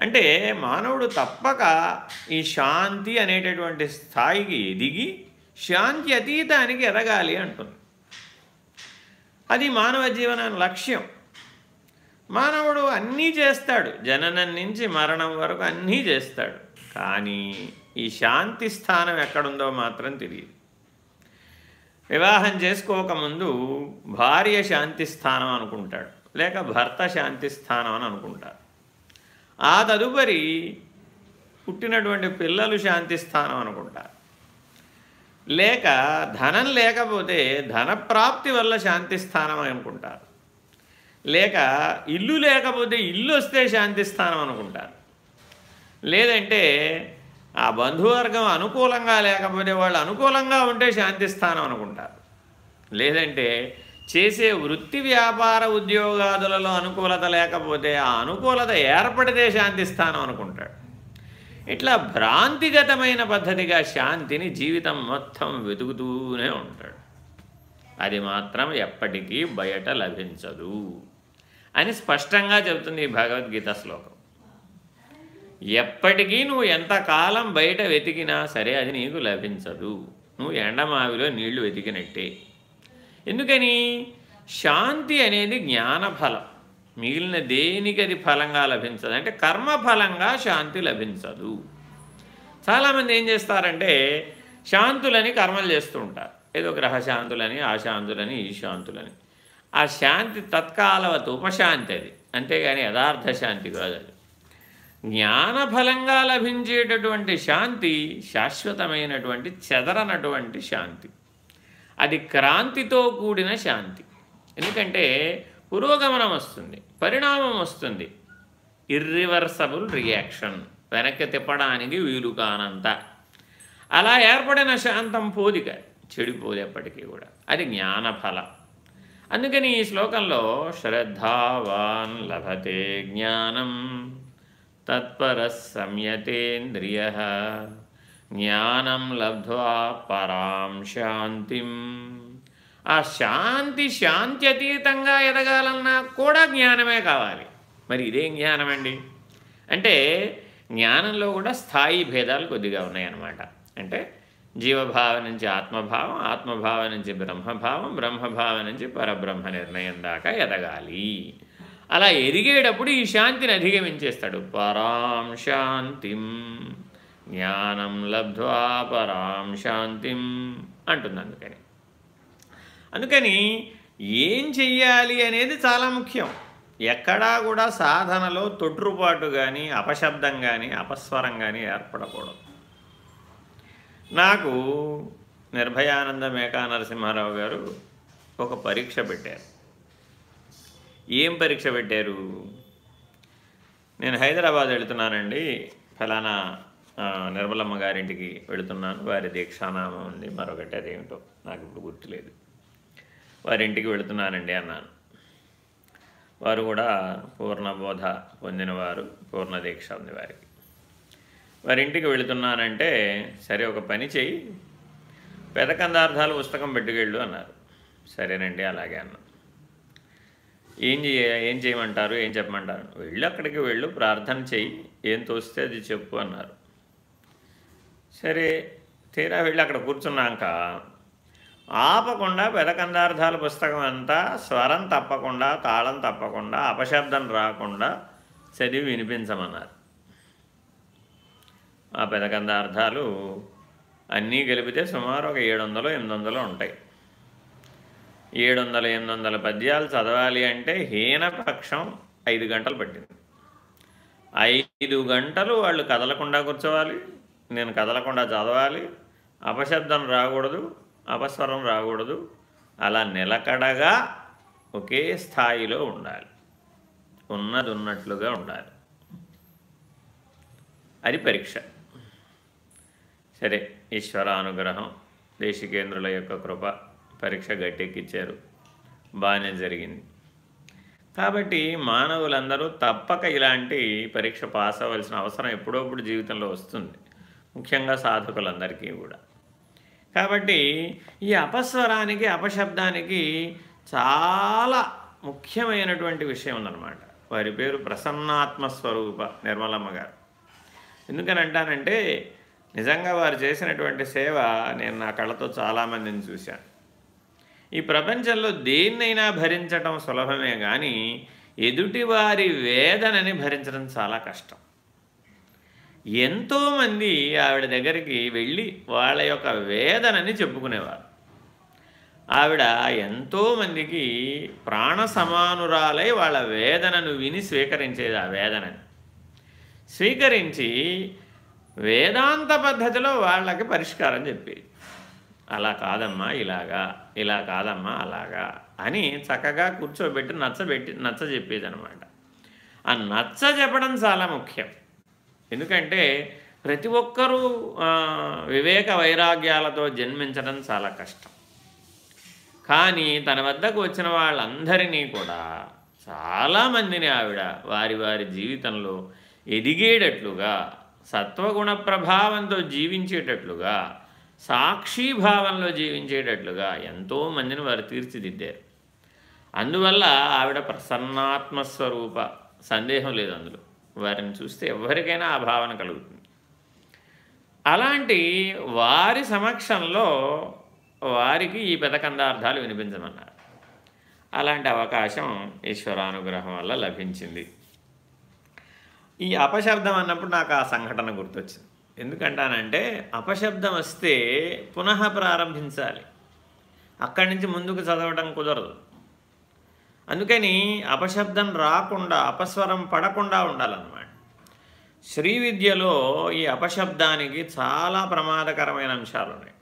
అంటే మానవుడు తప్పక ఈ శాంతి అనేటటువంటి స్థాయికి ఎదిగి శాంతి అతీతానికి ఎదగాలి అంటుంది. అది మానవ జీవన లక్ష్యం. మానవుడు అన్నీ చేస్తాడు. జననం నుంచి మరణం వరకు అన్నీ చేస్తాడు. కానీ ఈ శాంతి స్థానం ఎక్కడుందో మాత్రం తెలియదు. వివాహం చేసుకోకముందు భార్య శాంతి స్థానం అనుకుంటాడు. లేక భర్త శాంతి స్థానం అని అనుకుంటాడు ఆ తదుపరి పుట్టినటువంటి పిల్లలు శాంతి స్థానం అనుకుంటారు. లేక ధనం లేకపోతే ధనప్రాప్తి వల్ల శాంతి స్థానం అనుకుంటారు. లేక ఇల్లు లేకపోతే ఇల్లు వస్తే శాంతి స్థానం అనుకుంటారు. లేదంటే ఆ బంధువర్గం అనుకూలంగా లేకపోతే వాళ్ళు అనుకూలంగా ఉంటే శాంతి స్థానం అనుకుంటారు. లేదంటే చేసే వృత్తి వ్యాపార ఉద్యోగాదులలో అనుకూలత లేకపోతే ఆ అనుకూలత ఏర్పడితే శాంతి స్థానం అనుకుంటాడు. ఇట్లా భ్రాంతిగతమైన పద్ధతిగా శాంతిని జీవితం మొత్తం వెతుకుతూనే ఉంటాడు. అది మాత్రం ఎప్పటికీ బయట లభించదు అని స్పష్టంగా చెబుతుంది ఈ భగవద్గీత శ్లోకం. ఎప్పటికీ నువ్వు ఎంతకాలం బయట వెతికినా సరే అది నీకు లభించదు. నువ్వు ఎండమావిలో నీళ్ళు వెతికినట్టే. ఎందుకని? శాంతి అనేది జ్ఞానఫలం. మిగిలిన దేనికి అది ఫలంగా లభించదు? అంటే కర్మఫలంగా శాంతి లభించదు. చాలామంది ఏం చేస్తారంటే శాంతులని కర్మలు చేస్తూ ఉంటారు. ఏదో గ్రహశాంతులని ఆ శాంతులని ఈ శాంతులని ఆ శాంతి తత్కాలవత ఉపశాంతి అది. అంతేగాని యథార్థ శాంతి కాదు అది. జ్ఞానఫలంగా లభించేటటువంటి శాంతి శాశ్వతమైనటువంటి చెదరనటువంటి శాంతి. అది క్రాంతితో కూడిన శాంతి. ఎందుకంటే పురోగమనం వస్తుంది పరిణామం వస్తుంది. ఇర్రివర్సబుల్ రియాక్షన్ వెనక్కి తిప్పడానికి వీలు కానంత. అలా ఏర్పడిన శాంతం పోదిక చెడిపోదేప్పటికీ కూడా. అది జ్ఞానఫలం. అందుకని ఈ శ్లోకంలో శ్రద్ధావాన్ లభతే జ్ఞానం తత్పర సంయతేంద్రియ. జ్ఞానం లబ్ధ్వా పరాం శాంతిం. ఆ శాంతి శాంతి అతీతంగా ఎదగాలన్నా కూడా జ్ఞానమే కావాలి. మరి ఇదేం జ్ఞానం అండి అంటే జ్ఞానంలో కూడా స్థాయి భేదాలు కొద్దిగా ఉన్నాయన్నమాట. అంటే జీవభావ నుంచి ఆత్మభావం ఆత్మభావ నుంచి బ్రహ్మభావం బ్రహ్మభావ నుంచి పరబ్రహ్మ నిర్ణయం దాకా ఎదగాలి. అలా ఎదిగేటప్పుడు ఈ శాంతిని అధిగమించేస్తాడు. పరాం శాంతిం. జ్ఞానం లబ్ధ్వా పరాం శాంతిం అంటుంది అందుకని. అందుకని ఏం చెయ్యాలి అనేది చాలా ముఖ్యం. ఎక్కడా కూడా సాధనలో తొట్రుపాటు కానీ అపశబ్దం కానీ అపస్వరం కానీ ఏర్పడకూడదు. నాకు నిర్భయానంద మేకా నరసింహారావు గారు ఒక పరీక్ష పెట్టారు. ఏం పరీక్ష పెట్టారు? నేను హైదరాబాద్ వెళుతున్నానండి ఫలానా నిర్మలమ్మ గారింటికి వెళుతున్నాను. వారి దీక్షానామం ఉంది. మరొకటి అదేమిటో నాకు ఇప్పుడు గుర్తులేదు. వారింటికి వెళుతున్నానండి అన్నాను. వారు కూడా పూర్ణబోధ పొందినవారు. పూర్ణ దీక్ష ఉంది వారికి. వారింటికి వెళుతున్నానంటే సరే ఒక పని చెయ్యి. పెదకందార్థాలు పుస్తకం పెట్టుకెళ్ళు అన్నారు. సరేనండి అలాగే అన్నా ఏం చేయ ఏం చేయమంటారు? ఏం చెప్పమంటారు? వెళ్ళు అక్కడికి వెళ్ళు. ప్రార్థన చెయ్యి. ఏం తోస్తే అది చెప్పు అన్నారు. సరే తీరా వెళ్ళి అక్కడ కూర్చున్నాక ఆపకుండా పెదకందార్థాల పుస్తకం అంతా స్వరం తప్పకుండా తాళం తప్పకుండా అపశబ్దం రాకుండా చదివి వినిపించమన్నారు. ఆ పెదకందార్థాలు అన్నీ కలిపితే సుమారు ఒక ఏడు వందలు ఎనిమిది వందలు ఉంటాయి. ఏడు వందల ఎనిమిది వందల పద్యాలు చదవాలి అంటే హీనపక్షం ఐదు గంటలు పట్టింది. ఐదు గంటలు వాళ్ళు కదలకుండా కూర్చోవాలి. నేను కదలకుండా చదవాలి. అపశబ్దం రాకూడదు అపస్వరం రాకూడదు. అలా నిలకడగా ఒకే స్థాయిలో ఉండాలి. ఉన్నది ఉన్నట్లుగా ఉండాలి. అది పరీక్ష. సరే ఈశ్వర అనుగ్రహం దేశికేంద్రుల యొక్క కృప పరీక్ష గట్టెక్కిచ్చారు. బాగానే జరిగింది. కాబట్టి మానవులందరూ తప్పక ఇలాంటి పరీక్ష పాస్ అవ్వాల్సిన అవసరం ఎప్పుడప్పుడు జీవితంలో వస్తుంది. ముఖ్యంగా సాధకులందరికీ కూడా. కాబట్టి ఈ అపస్వరానికి అపశబ్దానికి చాలా ముఖ్యమైనటువంటి విషయం ఉందన్నమాట. వారి పేరు ప్రసన్నాత్మస్వరూప నిర్మలమ్మ గారు. ఎందుకని అంటానంటే నిజంగా వారు చేసినటువంటి సేవ నేను నా కళ్ళతో చాలామందిని చూశాను. ఈ ప్రపంచంలో దేన్నైనా భరించటం సులభమే కానీ ఎదుటివారి వేదనని భరించడం చాలా కష్టం. ఎంతోమంది ఆవిడ దగ్గరికి వెళ్ళి వాళ్ళ యొక్క వేదనని చెప్పుకునేవారు. ఆవిడ ఎంతోమందికి ప్రాణ సమానురాలై వాళ్ళ వేదనను విని స్వీకరించేది ఆ వేదనని స్వీకరించి వేదాంత పద్ధతిలో వాళ్ళకి పరిష్కారం చెప్పేది. అలా కాదమ్మా ఇలాగా ఇలా కాదమ్మా అలాగా అని చక్కగా కూర్చోబెట్టి నచ్చబెట్టి నచ్చ చెప్పేది అనమాట ఆ నచ్చ చెప్పడం చాలా ముఖ్యం. ఎందుకంటే ప్రతి ఒక్కరూ వివేక వైరాగ్యాలతో జన్మించడం చాలా కష్టం. కానీ తన వద్దకు వచ్చిన వాళ్ళందరినీ కూడా చాలామందిని ఆవిడ వారి వారి జీవితంలో ఎదిగేటట్లుగా సత్వగుణ ప్రభావంతో జీవించేటట్లుగా సాక్షీభావంలో జీవించేటట్లుగా ఎంతో మందిని వారు తీర్చిదిద్దారు. అందువల్ల ఆవిడ ప్రసన్నాత్మస్వరూప సందేహం లేదు అందులో. వారిని చూస్తే ఎవరికైనా ఆ భావన కలుగుతుంది. అలాంటి వారి సమక్షంలో వారికి ఈ పెదకందార్థాలు వినిపించమన్నారు. అలాంటి అవకాశం ఈశ్వరానుగ్రహం వల్ల లభించింది. ఈ అపశబ్దం అన్నప్పుడు నాకు ఆ సంఘటన గుర్తొచ్చింది. ఎందుకంటానంటే అపశబ్దం వస్తే పునః ప్రారంభించాలి. అక్కడి నుంచి ముందుకు చదవడం కుదరదు. అందుకని అపశబ్దం రాకుండా అపస్వరం పడకుండా ఉండాలన్నమాట. శ్రీ విద్యలో ఈ అపశబ్దానికి చాలా ప్రమాదకరమైన అంశాలు ఉన్నాయి.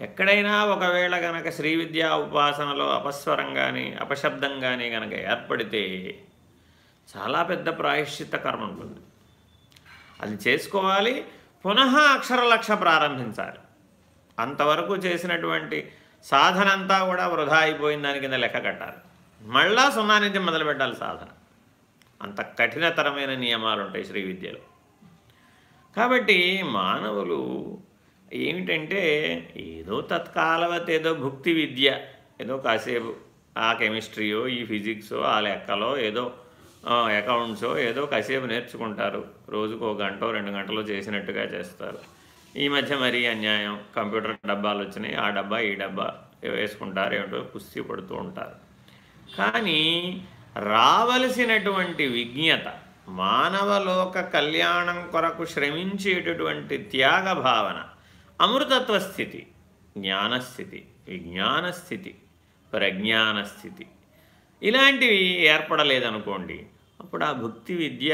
ఎక్కడైనా ఒకవేళ గనక శ్రీ విద్యా ఉపాసనలో అపస్వరం కానీ అపశబ్దం కానీ గనక ఏర్పడితే చాలా పెద్ద ప్రాయశ్చిత్త కర్మ ఉంటుంది. అది చేసుకోవాలి పునః అక్షరలక్ష ప్రారంభించాలి. అంతవరకు చేసినటువంటి సాధనంతా కూడా వృధా అయిపోయిన దాని కింద లెక్క కట్టాలి. మళ్ళా సున్నా నుంచి మొదలు పెట్టాలి సాధన. అంత కఠినతరమైన నియమాలు ఉంటాయి శ్రీ విద్యలో. కాబట్టి మానవులు ఏమిటంటే ఏదో తత్కాలవత్ ఏదో భుక్తి విద్య ఏదో కాసేపు ఆ కెమిస్ట్రీయో ఈ ఫిజిక్సో ఆ లెక్కలో ఏదో అకౌంట్సో ఏదో కాసేపు నేర్చుకుంటారు. రోజుకు ఒక గంట రెండు గంటలు చేసినట్టుగా చేస్తారు. ఈ మధ్య మరీ అన్యాయం. కంప్యూటర్ డబ్బాలు వచ్చినాయి. ఆ డబ్బా ఈ డబ్బా వేసుకుంటారు ఏమిటో కుస్తీ పడుతూ ఉంటారు. కానీ రావలసినటువంటి విజ్ఞత మానవలోక కళ్యాణం కొరకు శ్రమించేటటువంటి త్యాగ భావన అమృతత్వ స్థితి జ్ఞానస్థితి విజ్ఞానస్థితి ప్రజ్ఞానస్థితి ఇలాంటివి ఏర్పడలేదనుకోండి అప్పుడు ఆ భక్తి విద్య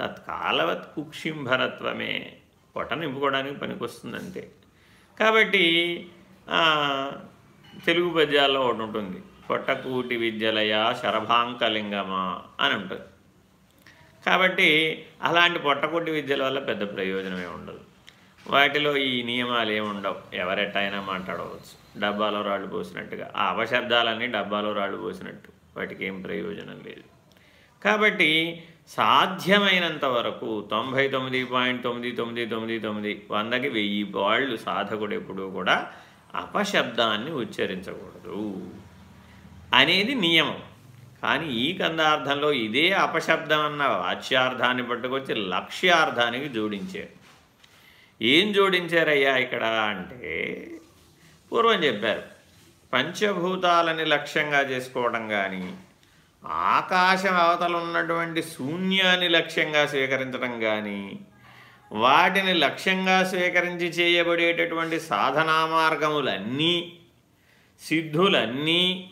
తత్కాలవత్ కుక్షింభరత్వమే పొట నింపుకోవడానికి పనికొస్తుందంతే. కాబట్టి తెలుగు పద్యాల్లో ఒకటి ఉంటుంది పొట్టకూటి విద్యలయ శరభాంకలింగమా అని ఉంటుంది. కాబట్టి అలాంటి పొట్టకూటి విద్యల వల్ల పెద్ద ప్రయోజనమే ఉండదు. వాటిలో ఈ నియమాలు ఏముండవు ఎవరెట్టయినా మాట్లాడవచ్చు. డబ్బాలో రాళ్ళు పోసినట్టుగా. ఆ అవశబ్దాలన్నీ డబ్బాలో రాళ్ళు పోసినట్టు. వాటికి ఏం ప్రయోజనం లేదు. కాబట్టి సాధ్యమైనంత వరకు తొంభై తొమ్మిది పాయింట్ తొమ్మిది తొమ్మిది తొమ్మిది తొమ్మిది వందకి వెయ్యి బాళ్ళు సాధకుడు ఎప్పుడూ కూడా అపశబ్దాన్ని ఉచ్చరించకూడదు. అనేది నియమం. కానీ ఈ కందార్థంలో ఇదే అపశబ్దం అన్న వాచ్యార్థాన్ని పట్టుకొచ్చి లక్ష్యార్థానికి జోడించారు. ఏం జోడించారయ్యా ఇక్కడ అంటే పూర్వం చెప్పారు పంచభూతాలని లక్ష్యంగా చేసుకోవడం కానీ ఆకాశం అవతల ఉన్నటువంటి శూన్యాన్ని లక్ష్యంగా స్వీకరించడం కానీ వాటిని లక్ష్యంగా స్వీకరించి చేయబడేటటువంటి సాధనా మార్గములన్నీ సిద్ధులన్నీ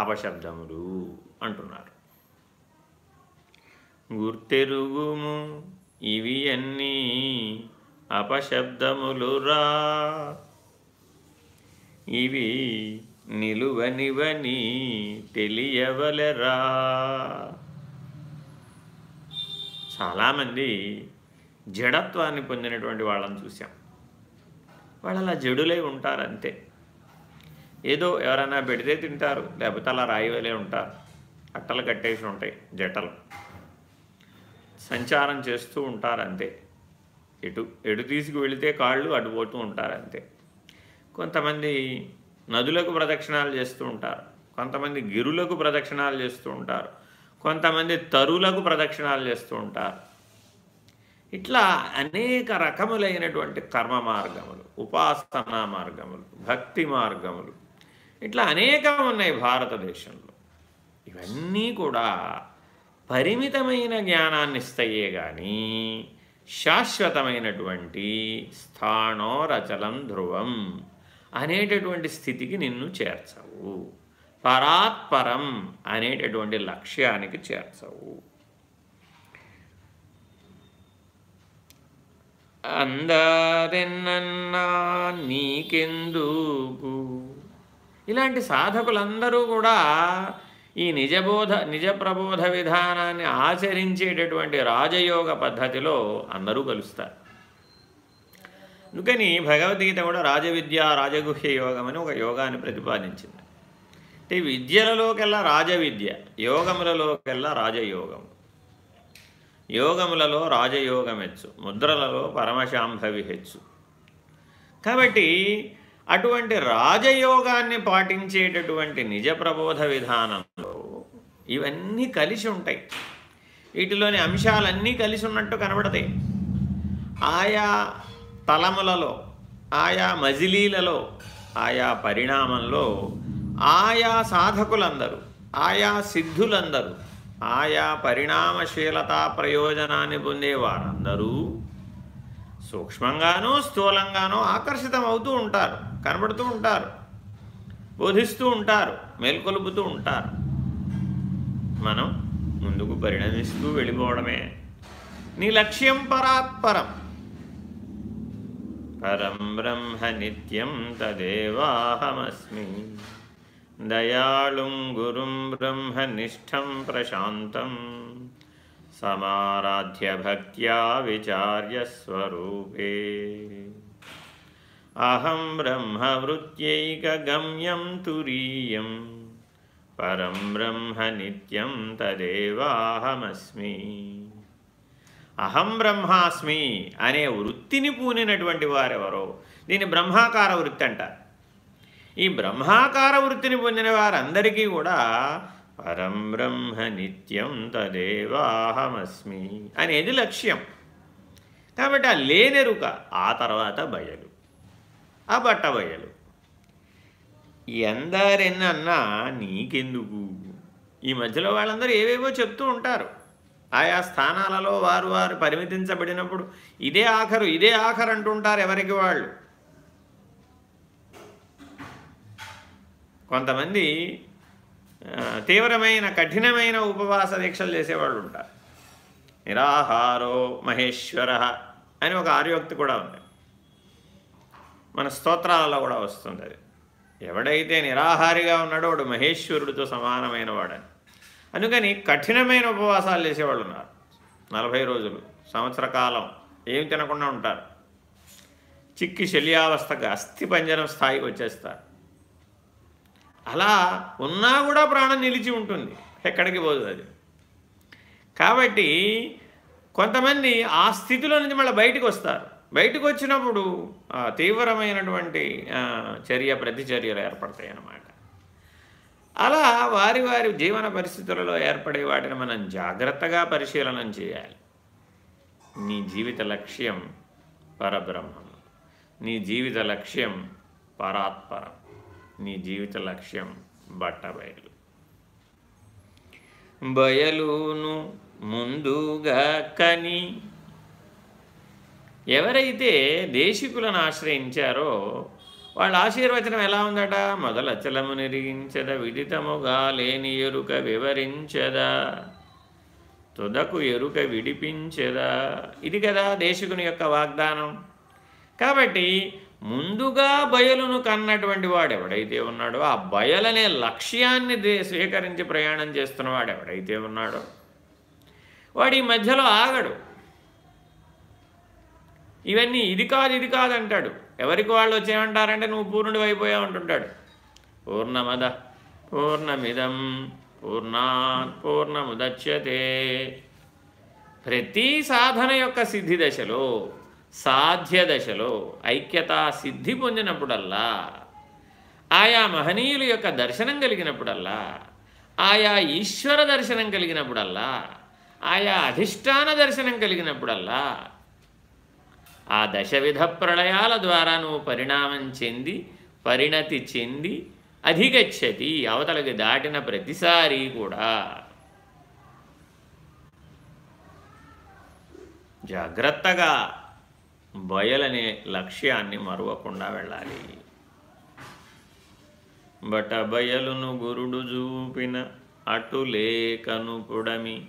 అపశబ్దములు అంటున్నారు. గుర్తెరుగుము ఇవి అన్నీ అపశబ్దములురా. ఇవి నిలువనివని తెలియవలరా. చాలామంది జడత్వాన్ని పొందినటువంటి వాళ్ళని చూసాం వాళ్ళు అలా జడులై ఉంటారు అంతే ఏదో ఎవరైనా పెడితే తింటారు లేకపోతే అలా రాయివలే ఉంటారు. అట్టలు కట్టేసి ఉంటాయి జటలు. సంచారం చేస్తూ ఉంటారు అంతే ఎటు ఎటు తీసుకు వెళితే కాళ్ళు అటు పోతూ ఉంటారు అంతే కొంతమంది నదులకు ప్రదక్షిణాలు చేస్తూ ఉంటారు. కొంతమంది గిరులకు ప్రదక్షిణాలు చేస్తూ ఉంటారు. కొంతమంది తరులకు ప్రదక్షిణాలు చేస్తూ ఉంటారు. ఇట్లా అనేక రకములైనటువంటి కర్మ మార్గములు ఉపాసనా మార్గములు భక్తి మార్గములు. ఇట్లా అనేకం ఉన్నాయి భారతదేశంలో. ఇవన్నీ కూడా పరిమితమైన జ్ఞానాన్ని ఇస్తాయే కానీ శాశ్వతమైనటువంటి స్థానో రచలం ధ్రువం అనేటటువంటి స్థితికి నిన్ను చేర్చవు. పరాత్పరం అనేటటువంటి లక్ష్యానికి చేర్చవు. అందరెన్నన్నా నీకెందుకు? ఇలాంటి సాధకులందరూ కూడా ఈ నిజబోధ నిజ ప్రబోధ విధానాన్ని ఆచరించేటటువంటి రాజయోగ పద్ధతిలో అందరూ కలుస్తారు. అందుకని భగవద్గీత కూడా రాజవిద్య రాజగుహ్య యోగం అని ఒక యోగాన్ని ప్రతిపాదించింది. అంటే విద్యలలోకెల్లా రాజవిద్య యోగములలోకెల్లా రాజయోగం. యోగములలో రాజయోగం హెచ్చు ముద్రలలో పరమశాంభవి హెచ్చు. కాబట్టి అటువంటి రాజయోగాన్ని పాటించేటటువంటి నిజ ప్రబోధ విధానంలో ఇవన్నీ కలిసి ఉంటాయి. వీటిలోని అంశాలన్నీ కలిసి ఉన్నట్టు కనబడతాయి. ఆయా తలములలో ఆయా మజిలీలలో ఆయా పరిణామంలో ఆయా సాధకులందరూ ఆయా సిద్ధులందరూ ఆయా పరిణామశీలత ప్రయోజనాన్ని పొందే వారందరూ స్థూలంగానో ఆకర్షితం అవుతూ ఉంటారు. కనబడుతూ ఉంటారు బోధిస్తూ ఉంటారు మేల్కొలుపుతూ ఉంటారు. మనం ముందుకు పరిణమిస్తూ వెళ్ళిపోవడమే. నీ లక్ష్యం పరాత్పరం. పరం బ్రహ్మ నిత్యం తదేవాహమస్మి. దయాళుం గురుం బ్రహ్మనిష్టం ప్రశాంతం. సమారాధ్య భక్త్యా విచార్య స్వరూపే. అహం బ్రహ్మవృత్యైకగమ్యం తురీయం. పరం బ్రహ్మ నిత్యం తదేవాహమస్మి. అహం బ్రహ్మాస్మి అనే వృత్తిని పూనినటువంటి వారెవరో? దీన్ని బ్రహ్మాకార వృత్తి అంటారు. ఈ బ్రహ్మాకార వృత్తిని పొందిన వారందరికీ కూడా పరం బ్రహ్మ నిత్యం తదేవాహమస్మి అనేది లక్ష్యం. కాబట్టి ఆ లేనెరుక ఆ తర్వాత బయలు. ఆ బట్ట బయలు ఎందరెన్నన్నా నీకెందుకు? ఈ మధ్యలో వాళ్ళందరూ ఏవేవో చెప్తూ ఉంటారు. ఆయా స్థానాలలో వారు వారు పరిమితించబడినప్పుడు ఇదే ఆఖరు ఇదే ఆఖరు అంటుంటారు ఎవరికి వాళ్ళు. కొంతమంది తీవ్రమైన కఠినమైన ఉపవాస దీక్షలు చేసేవాళ్ళు ఉంటారు. నిరాహారో మహేశ్వర అని ఒక ఆర్యోక్తి కూడా ఉంది. మన స్తోత్రాలలో కూడా వస్తుంది అది. ఎవడైతే నిరాహారిగా ఉన్నాడో వాడు మహేశ్వరుడితో సమానమైన వాడని. అందుకని కఠినమైన ఉపవాసాలు చేసేవాళ్ళు ఉన్నారు. నలభై రోజులు సంవత్సర కాలం ఏమి తినకుండా ఉంటారు. చిక్కి శల్యావస్థకు అస్థి పంజరం స్థాయికి వచ్చేస్తారు. అలా ఉన్నా కూడా ప్రాణం నిలిచి ఉంటుంది. ఎక్కడికి పోదు అది. కాబట్టి కొంతమంది ఆ స్థితిలో నుంచి మళ్ళీ బయటకు వస్తారు. బయటకు వచ్చినప్పుడు తీవ్రమైనటువంటి చర్య ప్రతిచర్యలు ఏర్పడతాయి అన్నమాట. అలా వారి వారి జీవన పరిస్థితులలో ఏర్పడే వాటిని మనం జాగ్రత్తగా పరిశీలనం చేయాలి. నీ జీవిత లక్ష్యం పరబ్రహ్మం. నీ జీవిత లక్ష్యం పరాత్పరం. నీ జీవిత లక్ష్యం బట్టబయలు. బయలును ముందుగా కని ఎవరైతే దేశికులను ఆశ్రయించారో వాళ్ళ ఆశీర్వచనం ఎలా ఉందట? మొదలచలము నిరిగించద విదితముగా లేని ఎరుక వివరించదా తుదకు ఎరుక విడిపించదా. ఇది కదా దేశకుని యొక్క వాగ్దానం. కాబట్టి ముందుగా బయలును కన్నటువంటి వాడు ఎవడైతే ఉన్నాడో ఆ బయలనే లక్ష్యాన్ని స్వీకరించి ప్రయాణం చేస్తున్నవాడు ఎవడైతే ఉన్నాడో వాడి మధ్యలో ఆగడు. ఇవన్నీ ఇది కాదు ఇది కాదు అంటాడు. ఎవరికి వాళ్ళు వచ్చేమంటారంటే నువ్వు పూర్ణుడు అయిపోయావు అంటుంటాడు. పూర్ణమద పూర్ణమిదం పూర్ణాత్ పూర్ణముదచ్యతే ప్రతి సాధన యొక్క సిద్ధి దశలో సాధ్య దశలో ఐక్యతా సిద్ధి పొందినప్పుడల్లా ఆయా మహనీయుల యొక్క దర్శనం కలిగినప్పుడల్లా ఆయా ఈశ్వర దర్శనం కలిగినప్పుడల్లా ఆయా అధిష్టాన దర్శనం కలిగినప్పుడల్లా ఆ దశవిధ ప్రళయాల ద్వారా నువ్వు పరిణామం చెంది పరిణతి చెంది అధిగచ్చతి అవతలకి దాటిన ప్రతిసారి కూడా. జాగ్రత్తగా బయలనే లక్ష్యాన్ని మరువకుండా వెళ్ళాలి. బట బయలును గురుడు చూపిన అటులేకను పుడమి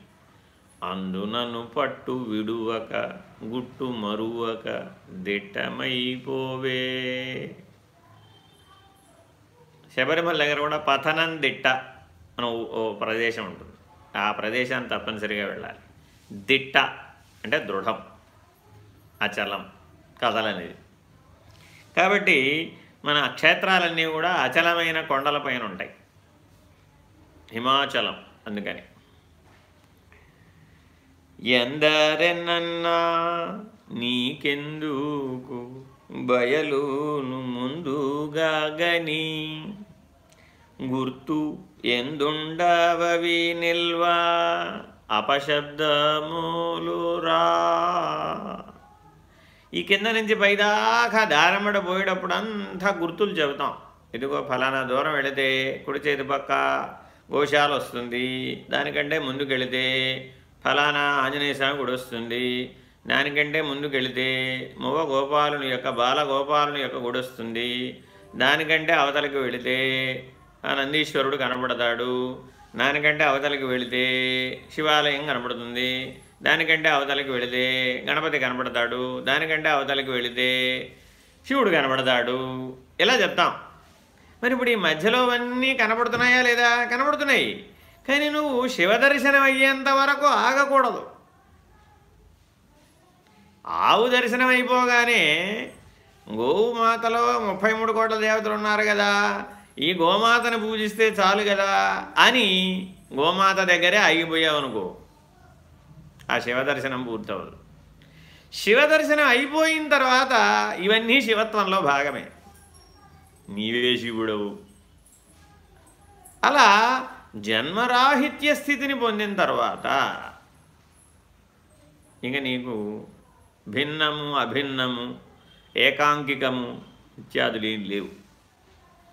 అందునను పట్టు విడువక గుట్టు మరువక దిట్టమైపోవే. శబరిమల దగ్గర కూడా పతనం దిట్ట అని ఓ ప్రదేశం ఉంటుంది. ఆ ప్రదేశాన్ని తప్పనిసరిగా వెళ్ళాలి. దిట్ట అంటే దృఢం అచలం కథలనేది కాబట్టి మన క్షేత్రాలన్నీ కూడా అచలమైన కొండలపైన ఉంటాయి. హిమాచలం అందుకని. ఎందరెన్నన్నా నీకెందుకు బయలును ముందుగా గని? గుర్తు ఎందుండవవి నిల్వా? అపశబ్దములురా ఈ కింద నుంచి పైదాకా దారమడ పోయేటప్పుడు అంతా గుర్తులు చెబుతాం. ఇదిగో ఫలానా దూరం వెళితే కుడి చేతి పక్క గోశాల వస్తుంది. దానికంటే ముందుకెళితే ఫలానా ఆంజనేయ స్వామి గుడి వస్తుంది దానికంటే ముందుకెళితే మువ గోపాలుని యొక్క బాలగోపాలుని యొక్క గుడి వస్తుంది దానికంటే అవతలకి వెళితే ఆ నందీశ్వరుడు కనబడతాడు. దానికంటే అవతలకి వెళితే శివాలయం కనబడుతుంది. దానికంటే అవతలకి వెళితే గణపతి కనబడతాడు. దానికంటే అవతలకి వెళితే శివుడు కనబడతాడు. ఇలా చెప్తాం. మరి ఇప్పుడు ఈ మధ్యలో అవన్నీ కనబడుతున్నాయా లేదా? కనబడుతున్నాయి. కానీ నువ్వు శివదర్శనం అయ్యేంత వరకు ఆగకూడదు. ఆవు దర్శనం అయిపోగానే గోమాతలో ముప్పై మూడు కోట్ల దేవతలు ఉన్నారు కదా ఈ గోమాతను పూజిస్తే చాలు కదా అని గోమాత దగ్గరే ఆగిపోయావు అనుకో. ఆ శివదర్శనం పూర్తవదు. శివదర్శనం అయిపోయిన తర్వాత ఇవన్నీ శివత్వంలో భాగమే. నీవే శివుడవు. అలా జన్మరాహిత్య స్థితిని పొందిన తర్వాత ఇంక నీకు భిన్నము అభిన్నము ఏకాంకికము ఇత్యాదులు ఏం లేవు.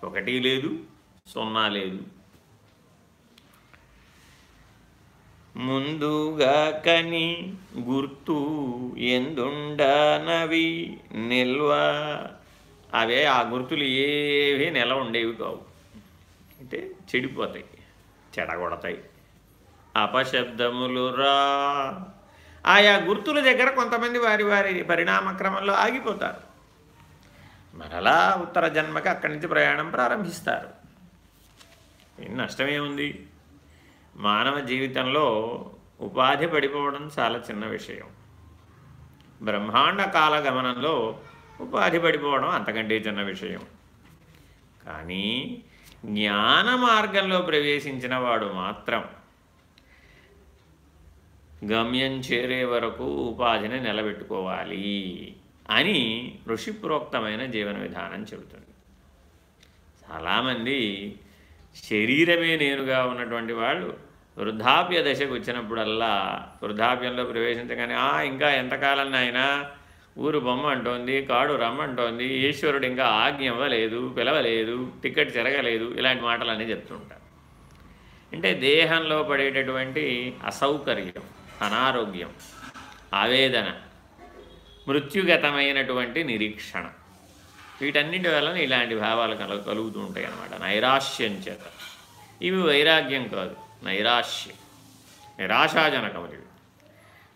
ఒకటి లేదు సున్నా లేదు. ముందుగా కని గుర్తు ఎందుండనవి నిల్వ. అవే ఆ గుర్తులు ఏవి నెల ఉండేవి కావు. అంటే చెడిపోతాయి. చెడగొడతాయి. అపశబ్దములు రా. ఆయా గుర్తుల దగ్గర కొంతమంది వారి వారి పరిణామక్రమంలో ఆగిపోతారు. మరలా ఉత్తర జన్మకి అక్కడి నుంచి ప్రయాణం ప్రారంభిస్తారు. నష్టమేముంది మానవ జీవితంలో ఉపాధి పడిపోవడం చాలా చిన్న విషయం. బ్రహ్మాండ కాల గమనంలో ఉపాధి పడిపోవడం అంతకంటే చిన్న విషయం. కానీ జ్ఞాన మార్గంలో ప్రవేశించిన వాడు మాత్రం గమ్యం చేరే వరకు ఉపాధిని నిలబెట్టుకోవాలి అని ఋషిప్రోక్తమైన జీవన విధానం చెబుతుంది. చాలామంది శరీరమే నేనుగా ఉన్నటువంటి వాళ్ళు వృద్ధాప్య దశకు వచ్చినప్పుడల్లా వృద్ధాప్యంలో ప్రవేశించగానే ఇంకా ఎంతకాలం అయినా ఊరు బొమ్మ అంటోంది కాడు రమ్మంటోంది ఈశ్వరుడు ఇంకా ఆజ్ఞ ఇవ్వలేదు పిలవలేదు టికెట్ తిరగలేదు ఇలాంటి మాటలన్నీ చెప్తుంటారు అంటే దేహంలో పడేటటువంటి అసౌకర్యం అనారోగ్యం ఆవేదన మృత్యుగతమైనటువంటి నిరీక్షణ వీటన్నిటి వలన ఇలాంటి భావాలు కల కలుగుతూ ఉంటాయి అన్నమాట. నైరాశ్యం చేత. ఇవి వైరాగ్యం కాదు నైరాశ్యం నిరాశాజనకములు ఇవి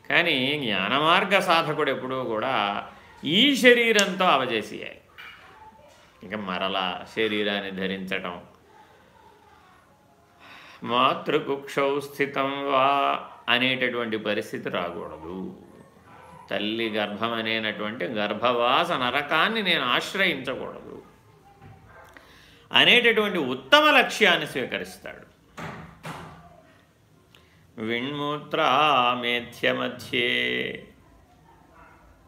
కానీ జ్ఞానమార్గ సాధకుడు ఎప్పుడూ కూడా ఈ శరీరంతో అవజేసేయాలి ఇంకా మరలా శరీరాన్ని ధరించటం. మాతృకుక్షౌ స్థితం వా అనేటటువంటి పరిస్థితి రాకూడదు. తల్లి గర్భం అనేటటువంటి గర్భవాస నరకాన్ని నేను ఆశ్రయించకూడదు. అనేటటువంటి ఉత్తమ లక్ష్యాన్ని స్వీకరిస్తాడు. విణ్మూత్రామేధ్య మధ్యే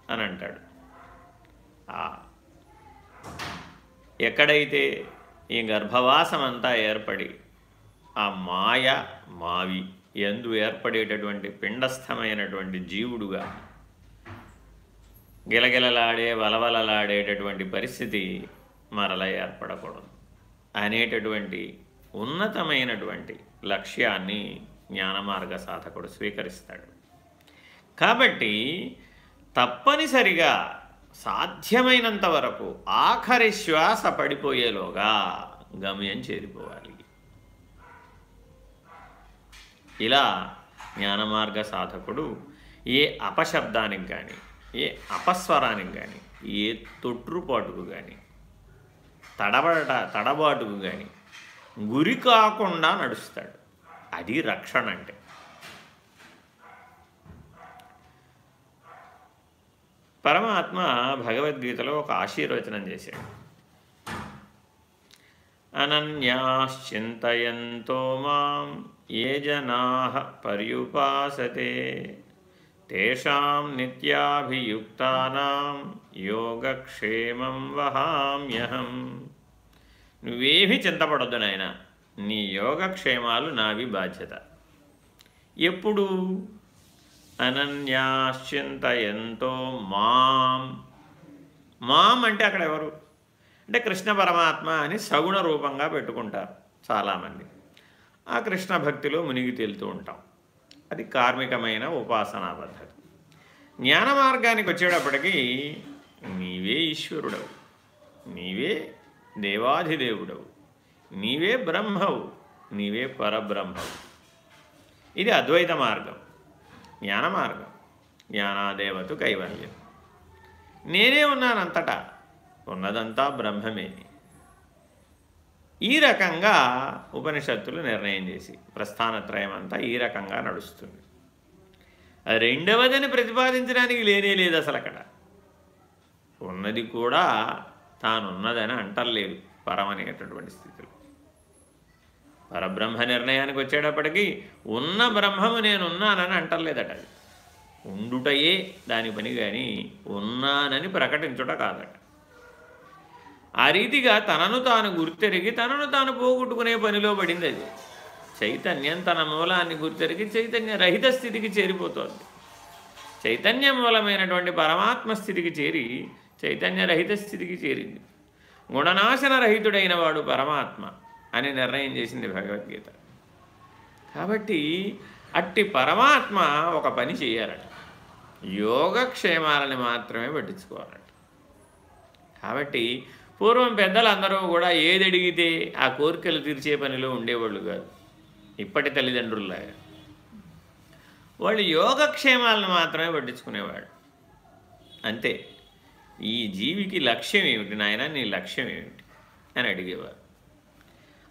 అని అంటాడు ఎక్కడైతే ఈ గర్భవాసమంతా ఏర్పడి ఆ మాయ మావి ఎందు ఏర్పడేటటువంటి పిండస్థమైనటువంటి జీవుడుగా గిలగిలలాడే వలవలలాడేటటువంటి పరిస్థితి మరల ఏర్పడకూడదు అనేటటువంటి ఉన్నతమైనటువంటి లక్ష్యాన్ని జ్ఞానమార్గ సాధకుడు స్వీకరిస్తాడు. కాబట్టి తప్పనిసరిగా సాధ్యమైనంత వరకు ఆఖరి శ్వాస పడిపోయేలోగా గమ్యం చేరిపోవాలి. ఇలా జ్ఞానమార్గ సాధకుడు ఏ అపశబ్దానికి కానీ ఏ అపస్వరానికి కానీ ఏ తొట్రుపాటుకు కానీ తడబడట తడబాటుకు కానీ గురి కాకుండా నడుస్తాడు. అది రక్షణ అంటే. పరమాత్మ భగవద్గీతలో ఒక ఆశీర్వచనం చేశాడు. అనన్యాశ్చింతయంతో మాం ఏ జనా పర్యుపాసతే తేషాం నిత్యాభియుక్తానాం యోగక్షేమం వహామ్యహం. నువ్వేమీ చింతపడొద్దు నాయనా. నీ యోగక్షేమాలు నావి బాధ్యత. ఎప్పుడు? అనన్యాశ్చింతయంతో మాం. మాం అంటే అక్కడ ఎవరు? అంటే కృష్ణ పరమాత్మ అని సగుణ రూపంగా పెట్టుకుంటారు చాలామంది. ఆ కృష్ణ భక్తిలో మునిగి తేలుతూ ఉంటాం. అది కార్మికమైన ఉపాసనా పద్ధతి. జ్ఞాన మార్గానికి వచ్చేటప్పటికీ నీవే ఈశ్వరుడవు. నీవే దేవాధిదేవుడవు. నీవే బ్రహ్మవు నీవే పరబ్రహ్మవు. ఇది అద్వైత మార్గం జ్ఞాన మార్గం జ్ఞానాదేవతు కైవల్యం. నేనే ఉన్నానంతటా ఉన్నదంతా బ్రహ్మమే. ఈ రకంగా ఉపనిషత్తులు నిర్ణయం చేసి ప్రస్థానత్రయం అంతా ఈ రకంగా నడుస్తుంది. రెండవదని ప్రతిపాదించడానికి లేనే లేదు అసలు అక్కడ ఉన్నది కూడా తానున్నదని అంటలేదు పరమనేటటువంటి స్థితిలో. పరబ్రహ్మ నిర్ణయానికి వచ్చేటప్పటికీ ఉన్న బ్రహ్మము నేనున్నానని అంటలేదట అది. ఉండుటయే దాని పని కానీ ఉన్నానని ప్రకటించుట కాదట. ఆ రీతిగా తనను తాను గుర్తెరిగి తనను తాను పోగొట్టుకునే పనిలో పడింది అది. చైతన్యం తన మూలాన్ని గుర్తెరిగి చైతన్య రహిత స్థితికి చేరిపోతోంది. చైతన్య మూలమైనటువంటి పరమాత్మ స్థితికి చేరి చైతన్య రహిత స్థితికి చేరింది. గుణనాశన రహితుడైన వాడు పరమాత్మ. అని నిర్ణయం చేసింది భగవద్గీత. కాబట్టి అట్టి పరమాత్మ ఒక పని చేయాలట. యోగక్షేమాలని మాత్రమే పట్టించుకోవాలట. కాబట్టి పూర్వం పెద్దలందరూ కూడా ఏది అడిగితే ఆ కోరికలు తీర్చే పనిలో ఉండేవాళ్ళు కాదు. ఇప్పటి తల్లిదండ్రుల్లాగా. వాళ్ళు యోగక్షేమాలను మాత్రమే పట్టించుకునేవాడు అంతే. ఈ జీవికి లక్ష్యం ఏమిటి నాయన? నీ లక్ష్యం ఏమిటి? అని అడిగేవారు.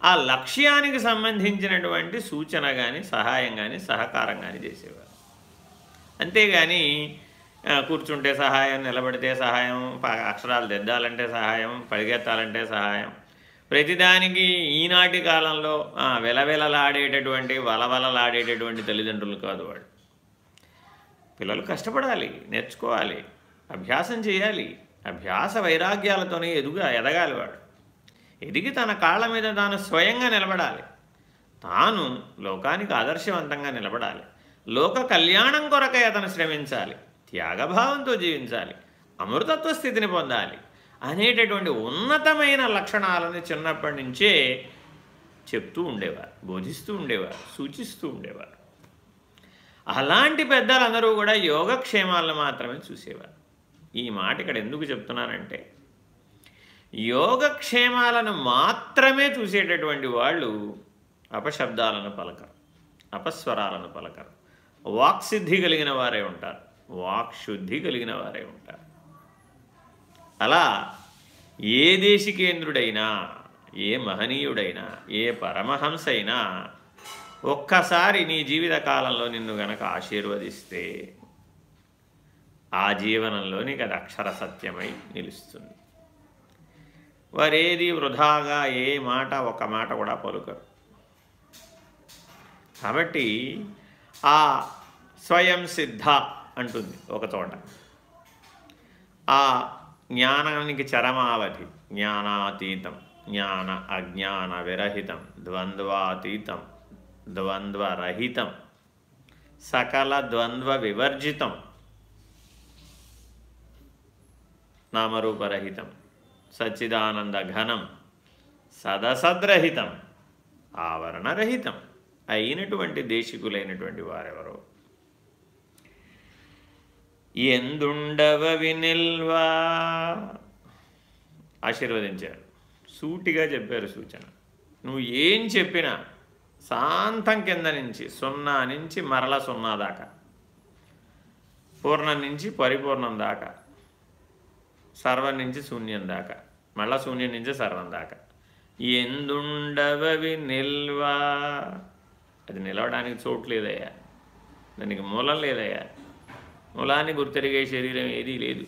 ఆ లక్ష్యానికి సంబంధించినటువంటి సూచన కానీ సహాయం కానీ సహకారం కానీ చేసేవారు. అంతేగాని కూర్చుంటే సహాయం నిలబడితే సహాయం అక్షరాలు దిద్దాలంటే సహాయం పరిగెత్తాలంటే సహాయం. ప్రతిదానికి ఈనాటి కాలంలో వెలవెలలాడేటటువంటి వలవలలాడేటటువంటి తల్లిదండ్రులు కాదు వాడు పిల్లలు కష్టపడాలి నేర్చుకోవాలి అభ్యాసం చేయాలి అభ్యాస వైరాగ్యాలతోనే ఎదుగా ఎదగాలి వాడు ఎదిగి తన కాళ్ళ మీద తాను స్వయంగా నిలబడాలి. తాను లోకానికి ఆదర్శవంతంగా నిలబడాలి. లోక కళ్యాణం కొరకై అతను శ్రమించాలి. త్యాగభావంతో జీవించాలి. అమృతత్వ స్థితిని పొందాలి. అనేటటువంటి ఉన్నతమైన లక్షణాలను చిన్నప్పటి నుంచే చెప్తూ ఉండేవారు బోధిస్తూ ఉండేవారు సూచిస్తూ ఉండేవారు. అలాంటి పెద్దలందరూ కూడా యోగక్షేమాలను మాత్రమే చూసేవారు. ఈ మాట ఇక్కడ ఎందుకు చెప్తున్నానంటే యోగక్షేమాలను మాత్రమే చూసేటటువంటి వాళ్ళు అపశబ్దాలను పలకరు అపస్వరాలను పలకరు. వాక్సిద్ధి కలిగిన వారే ఉంటారు వాక్శుద్ధి కలిగిన వారే ఉంటారు. అలా ఏ దేశికేంద్రుడైనా ఏ మహనీయుడైనా ఏ పరమహంస అయినా ఒక్కసారి నీ జీవిత కాలంలో నిన్ను గనక ఆశీర్వదిస్తే ఆ జీవనంలో నీకు అది అక్షర సత్యమై నిలుస్తుంది. వారేది వృధాగా ఏ మాట ఒక మాట కూడా పలుకరు. కాబట్టి ఆ స్వయం సిద్ధ అంటుంది ఒక చోట. ఆ జ్ఞానానికి చరమావధి జ్ఞానాతీతం జ్ఞాన అజ్ఞాన విరహితం ద్వంద్వాతీతం ద్వంద్వరహితం సకల ద్వంద్వ వివర్జితం నామరూపరహితం. సచ్చిదానంద ఘనం సదసద్రహితం ఆవరణరహితం అయినటువంటి దేశికులైనటువంటి వారెవరో. ఎందుండవ వినిల్వా? ఆశీర్వదించారు. సూటిగా చెప్పారు సూచన. నువ్వు ఏం చెప్పినా శాంతం కింద నుంచి సున్నా నుంచి మరల సున్నా దాకా పూర్ణం నుంచి పరిపూర్ణం దాకా సర్వం నుంచి శూన్యం దాకా మళ్ళా శూన్యం నుంచి సర్వం దాకా. ఎందుండవవి నిల్వా? అది నిలవడానికి చోటు లేదయ్యా. దానికి మూలం లేదయ్యా. మూలాన్ని గుర్తెరిగే శరీరం ఏదీ లేదు.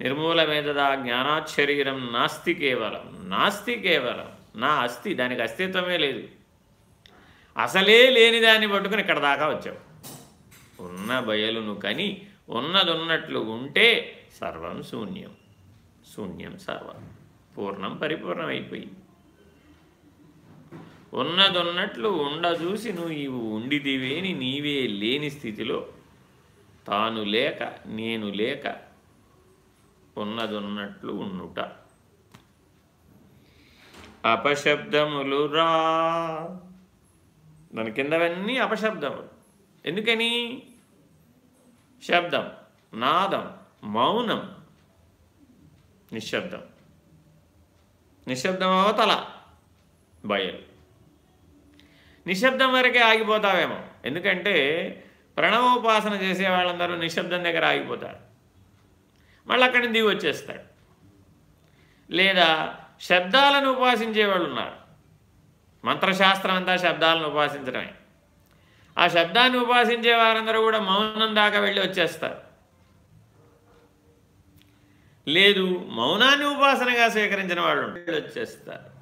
నిర్మూలమేదా జ్ఞానాత్ శరీరం నాస్తి కేవలం? నాస్తి కేవలం. నా అస్థి దానికి అస్తిత్వమే లేదు. అసలే లేని దాన్ని పట్టుకుని ఇక్కడ దాకా వచ్చావు. ఉన్న బయలును కని ఉన్నదున్నట్లు ఉంటే సర్వం శూన్యం. శూన్యం సర్వం. పూర్ణం పరిపూర్ణం అయిపోయి ఉన్నదున్నట్లు ఉండ చూసి నువ్వు ఇవి ఉండిదివేని నీవే లేని స్థితిలో. తాను లేక నేను లేక ఉన్నదున్నట్లు ఉండుట అపశబ్దములు రా. దాని కిందవన్నీ అపశబ్దములు. ఎందుకని? శబ్దం నాదం మౌనం నిశ్శబ్దం. నిశ్శబ్దం అవతల బయలు. నిశ్శబ్దం వరకే ఆగిపోతావేమో. ఎందుకంటే ప్రణవోపాసన చేసే వాళ్ళందరూ నిశ్శబ్దం దగ్గర ఆగిపోతారు. మళ్ళీ అక్కడి దిగి వచ్చేస్తాడు. లేదా శబ్దాలను ఉపాసించే వాళ్ళు ఉన్నారు. మంత్రశాస్త్రం అంతా శబ్దాలను ఉపాసించడమే. ఆ శబ్దాన్ని ఉపాసించే వారందరూ కూడా మౌనం దాకా వెళ్ళి వచ్చేస్తారు. లేదు మౌనాన్ని ఉపాసనగా స్వీకరించిన వాళ్ళు వచ్చేస్తారు.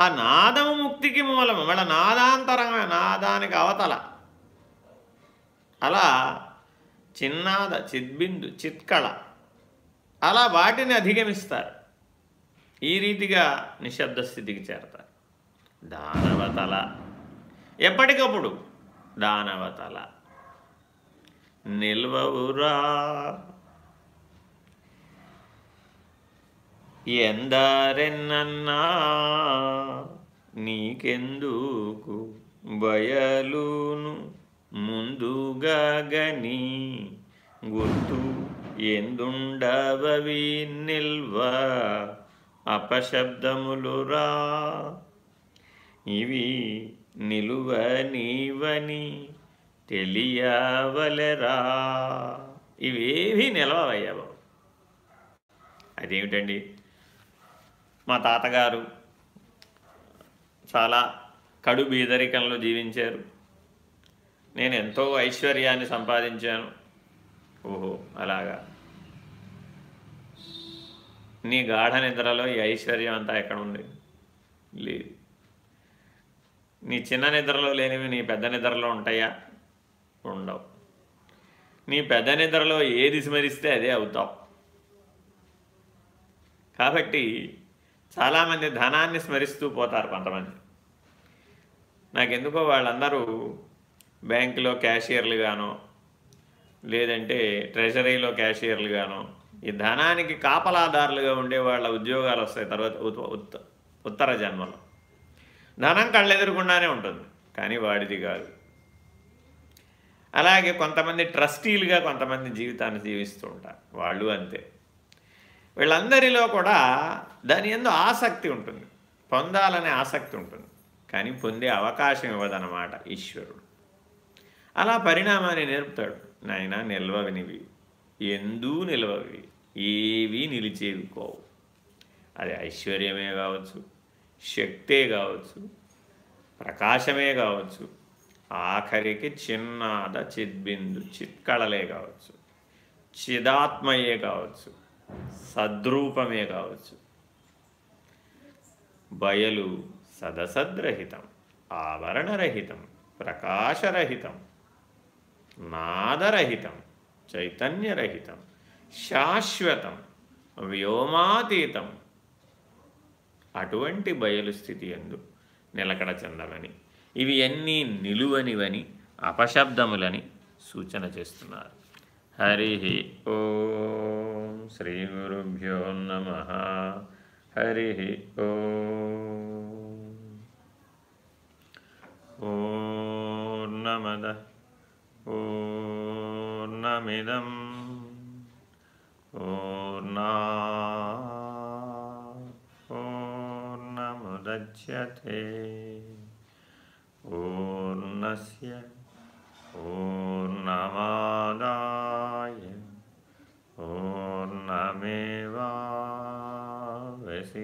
ఆ నాదము ముక్తికి మూలము మళ్ళీ నాదాంతరంగా నాదానికి అవతల. అలా చిన్నాద చిద్బిందు చిత్కళ అలా వాటిని అధిగమిస్తారు. ఈ రీతిగా నిశ్శబ్ద స్థితికి చేరతారు. దానవతల. ఎప్పటికప్పుడు దానవతల. నిల్వవురా. ఎందారెన్నన్నా నీకెందుకు బయలును ముందుగా గని గుర్తు ఎందుండవవి నిల్వ అపశబ్దములురా ఇవి నిలువ నీవని తెలియవలెరా. ఇవేవి నిలవయ్యా బాబు అదేమిటండి? మా తాతగారు చాలా కడు బీదరికంలో జీవించారు. నేను ఎంతో ఐశ్వర్యాన్ని సంపాదించాను. ఓహో అలాగా. నీ గాఢ నిద్రలో ఈ ఐశ్వర్యం అంతా ఎక్కడ ఉంది లేదు. నీ చిన్న నిద్రలో లేనివి నీ పెద్ద నిద్రలో ఉంటాయా? ఉండవు. నీ పెద్ద నిద్రలో ఏది స్మరిస్తే అదే అవుతావు. కాబట్టి చాలామంది ధనాన్ని స్మరిస్తూ పోతారు కొంతమంది. నాకెందుకో వాళ్ళందరూ బ్యాంకులో క్యాషియర్లుగానో లేదంటే ట్రెజరీలో క్యాషియర్లుగానో ఈ ధనానికి కాపలాదారులుగా ఉండే వాళ్ళ ఉద్యోగాలు వస్తాయి తర్వాత ఉత్తర జన్మలో. ధనం కళ్ళెదురకుండానే ఉంటుంది కానీ వాడిది కాదు. అలాగే కొంతమంది ట్రస్టీలుగా కొంతమంది జీవితాన్ని జీవిస్తూ ఉంటారు. వాళ్ళు అంతే. వీళ్ళందరిలో కూడా దాని ఎందు ఆసక్తి ఉంటుంది. పొందాలనే ఆసక్తి ఉంటుంది. కానీ పొందే అవకాశం ఇవ్వదన్నమాట ఈశ్వరుడు. అలా పరిణామాన్ని నేర్పుతాడు. నాయన నిల్వవినివి. ఎందూ నిల్వవి? ఏవీ నిలిచేవి కోవు. అది ఐశ్వర్యమే కావచ్చు శక్తే కావచ్చు ప్రకాశమే కావచ్చు ఆఖరికి చిన్నాద చిద్బిందు చిత్కళలే కావచ్చు చిదాత్మయే కావచ్చు. సద్రూపమే కావచ్చు. బయలు సదసద్రహితం ఆవరణరహితం ప్రకాశరహితం నాదరహితం చైతన్యరహితం శాశ్వతం వ్యోమాతీతం. అటువంటి బయలు స్థితి ఎందు నిలకడ చెందమని ఇవి అన్నీ నిలువనివని అపశబ్దములని సూచన చేస్తున్నారు. हरिः ओ श्रीगुरुभ्यो नम। हरिः ॐ नमदः ॐ नमिदम् ओर्ना। ओर्नमुदच्यते। ओ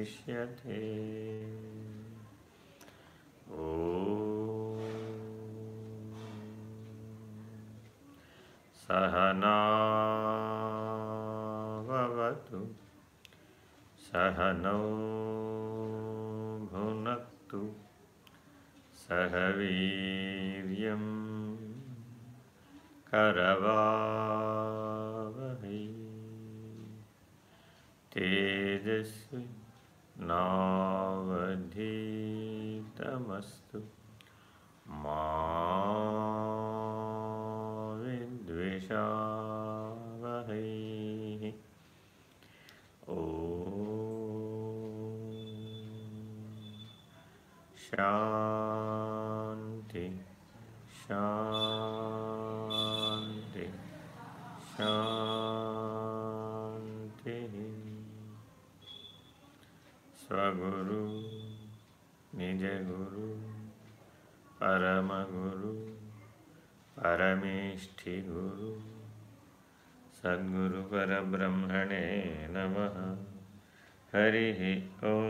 Shishyate. Sahana Vavatu Sahana सद्गुरुपरब्रह्मणे नमः। हरिः ॐ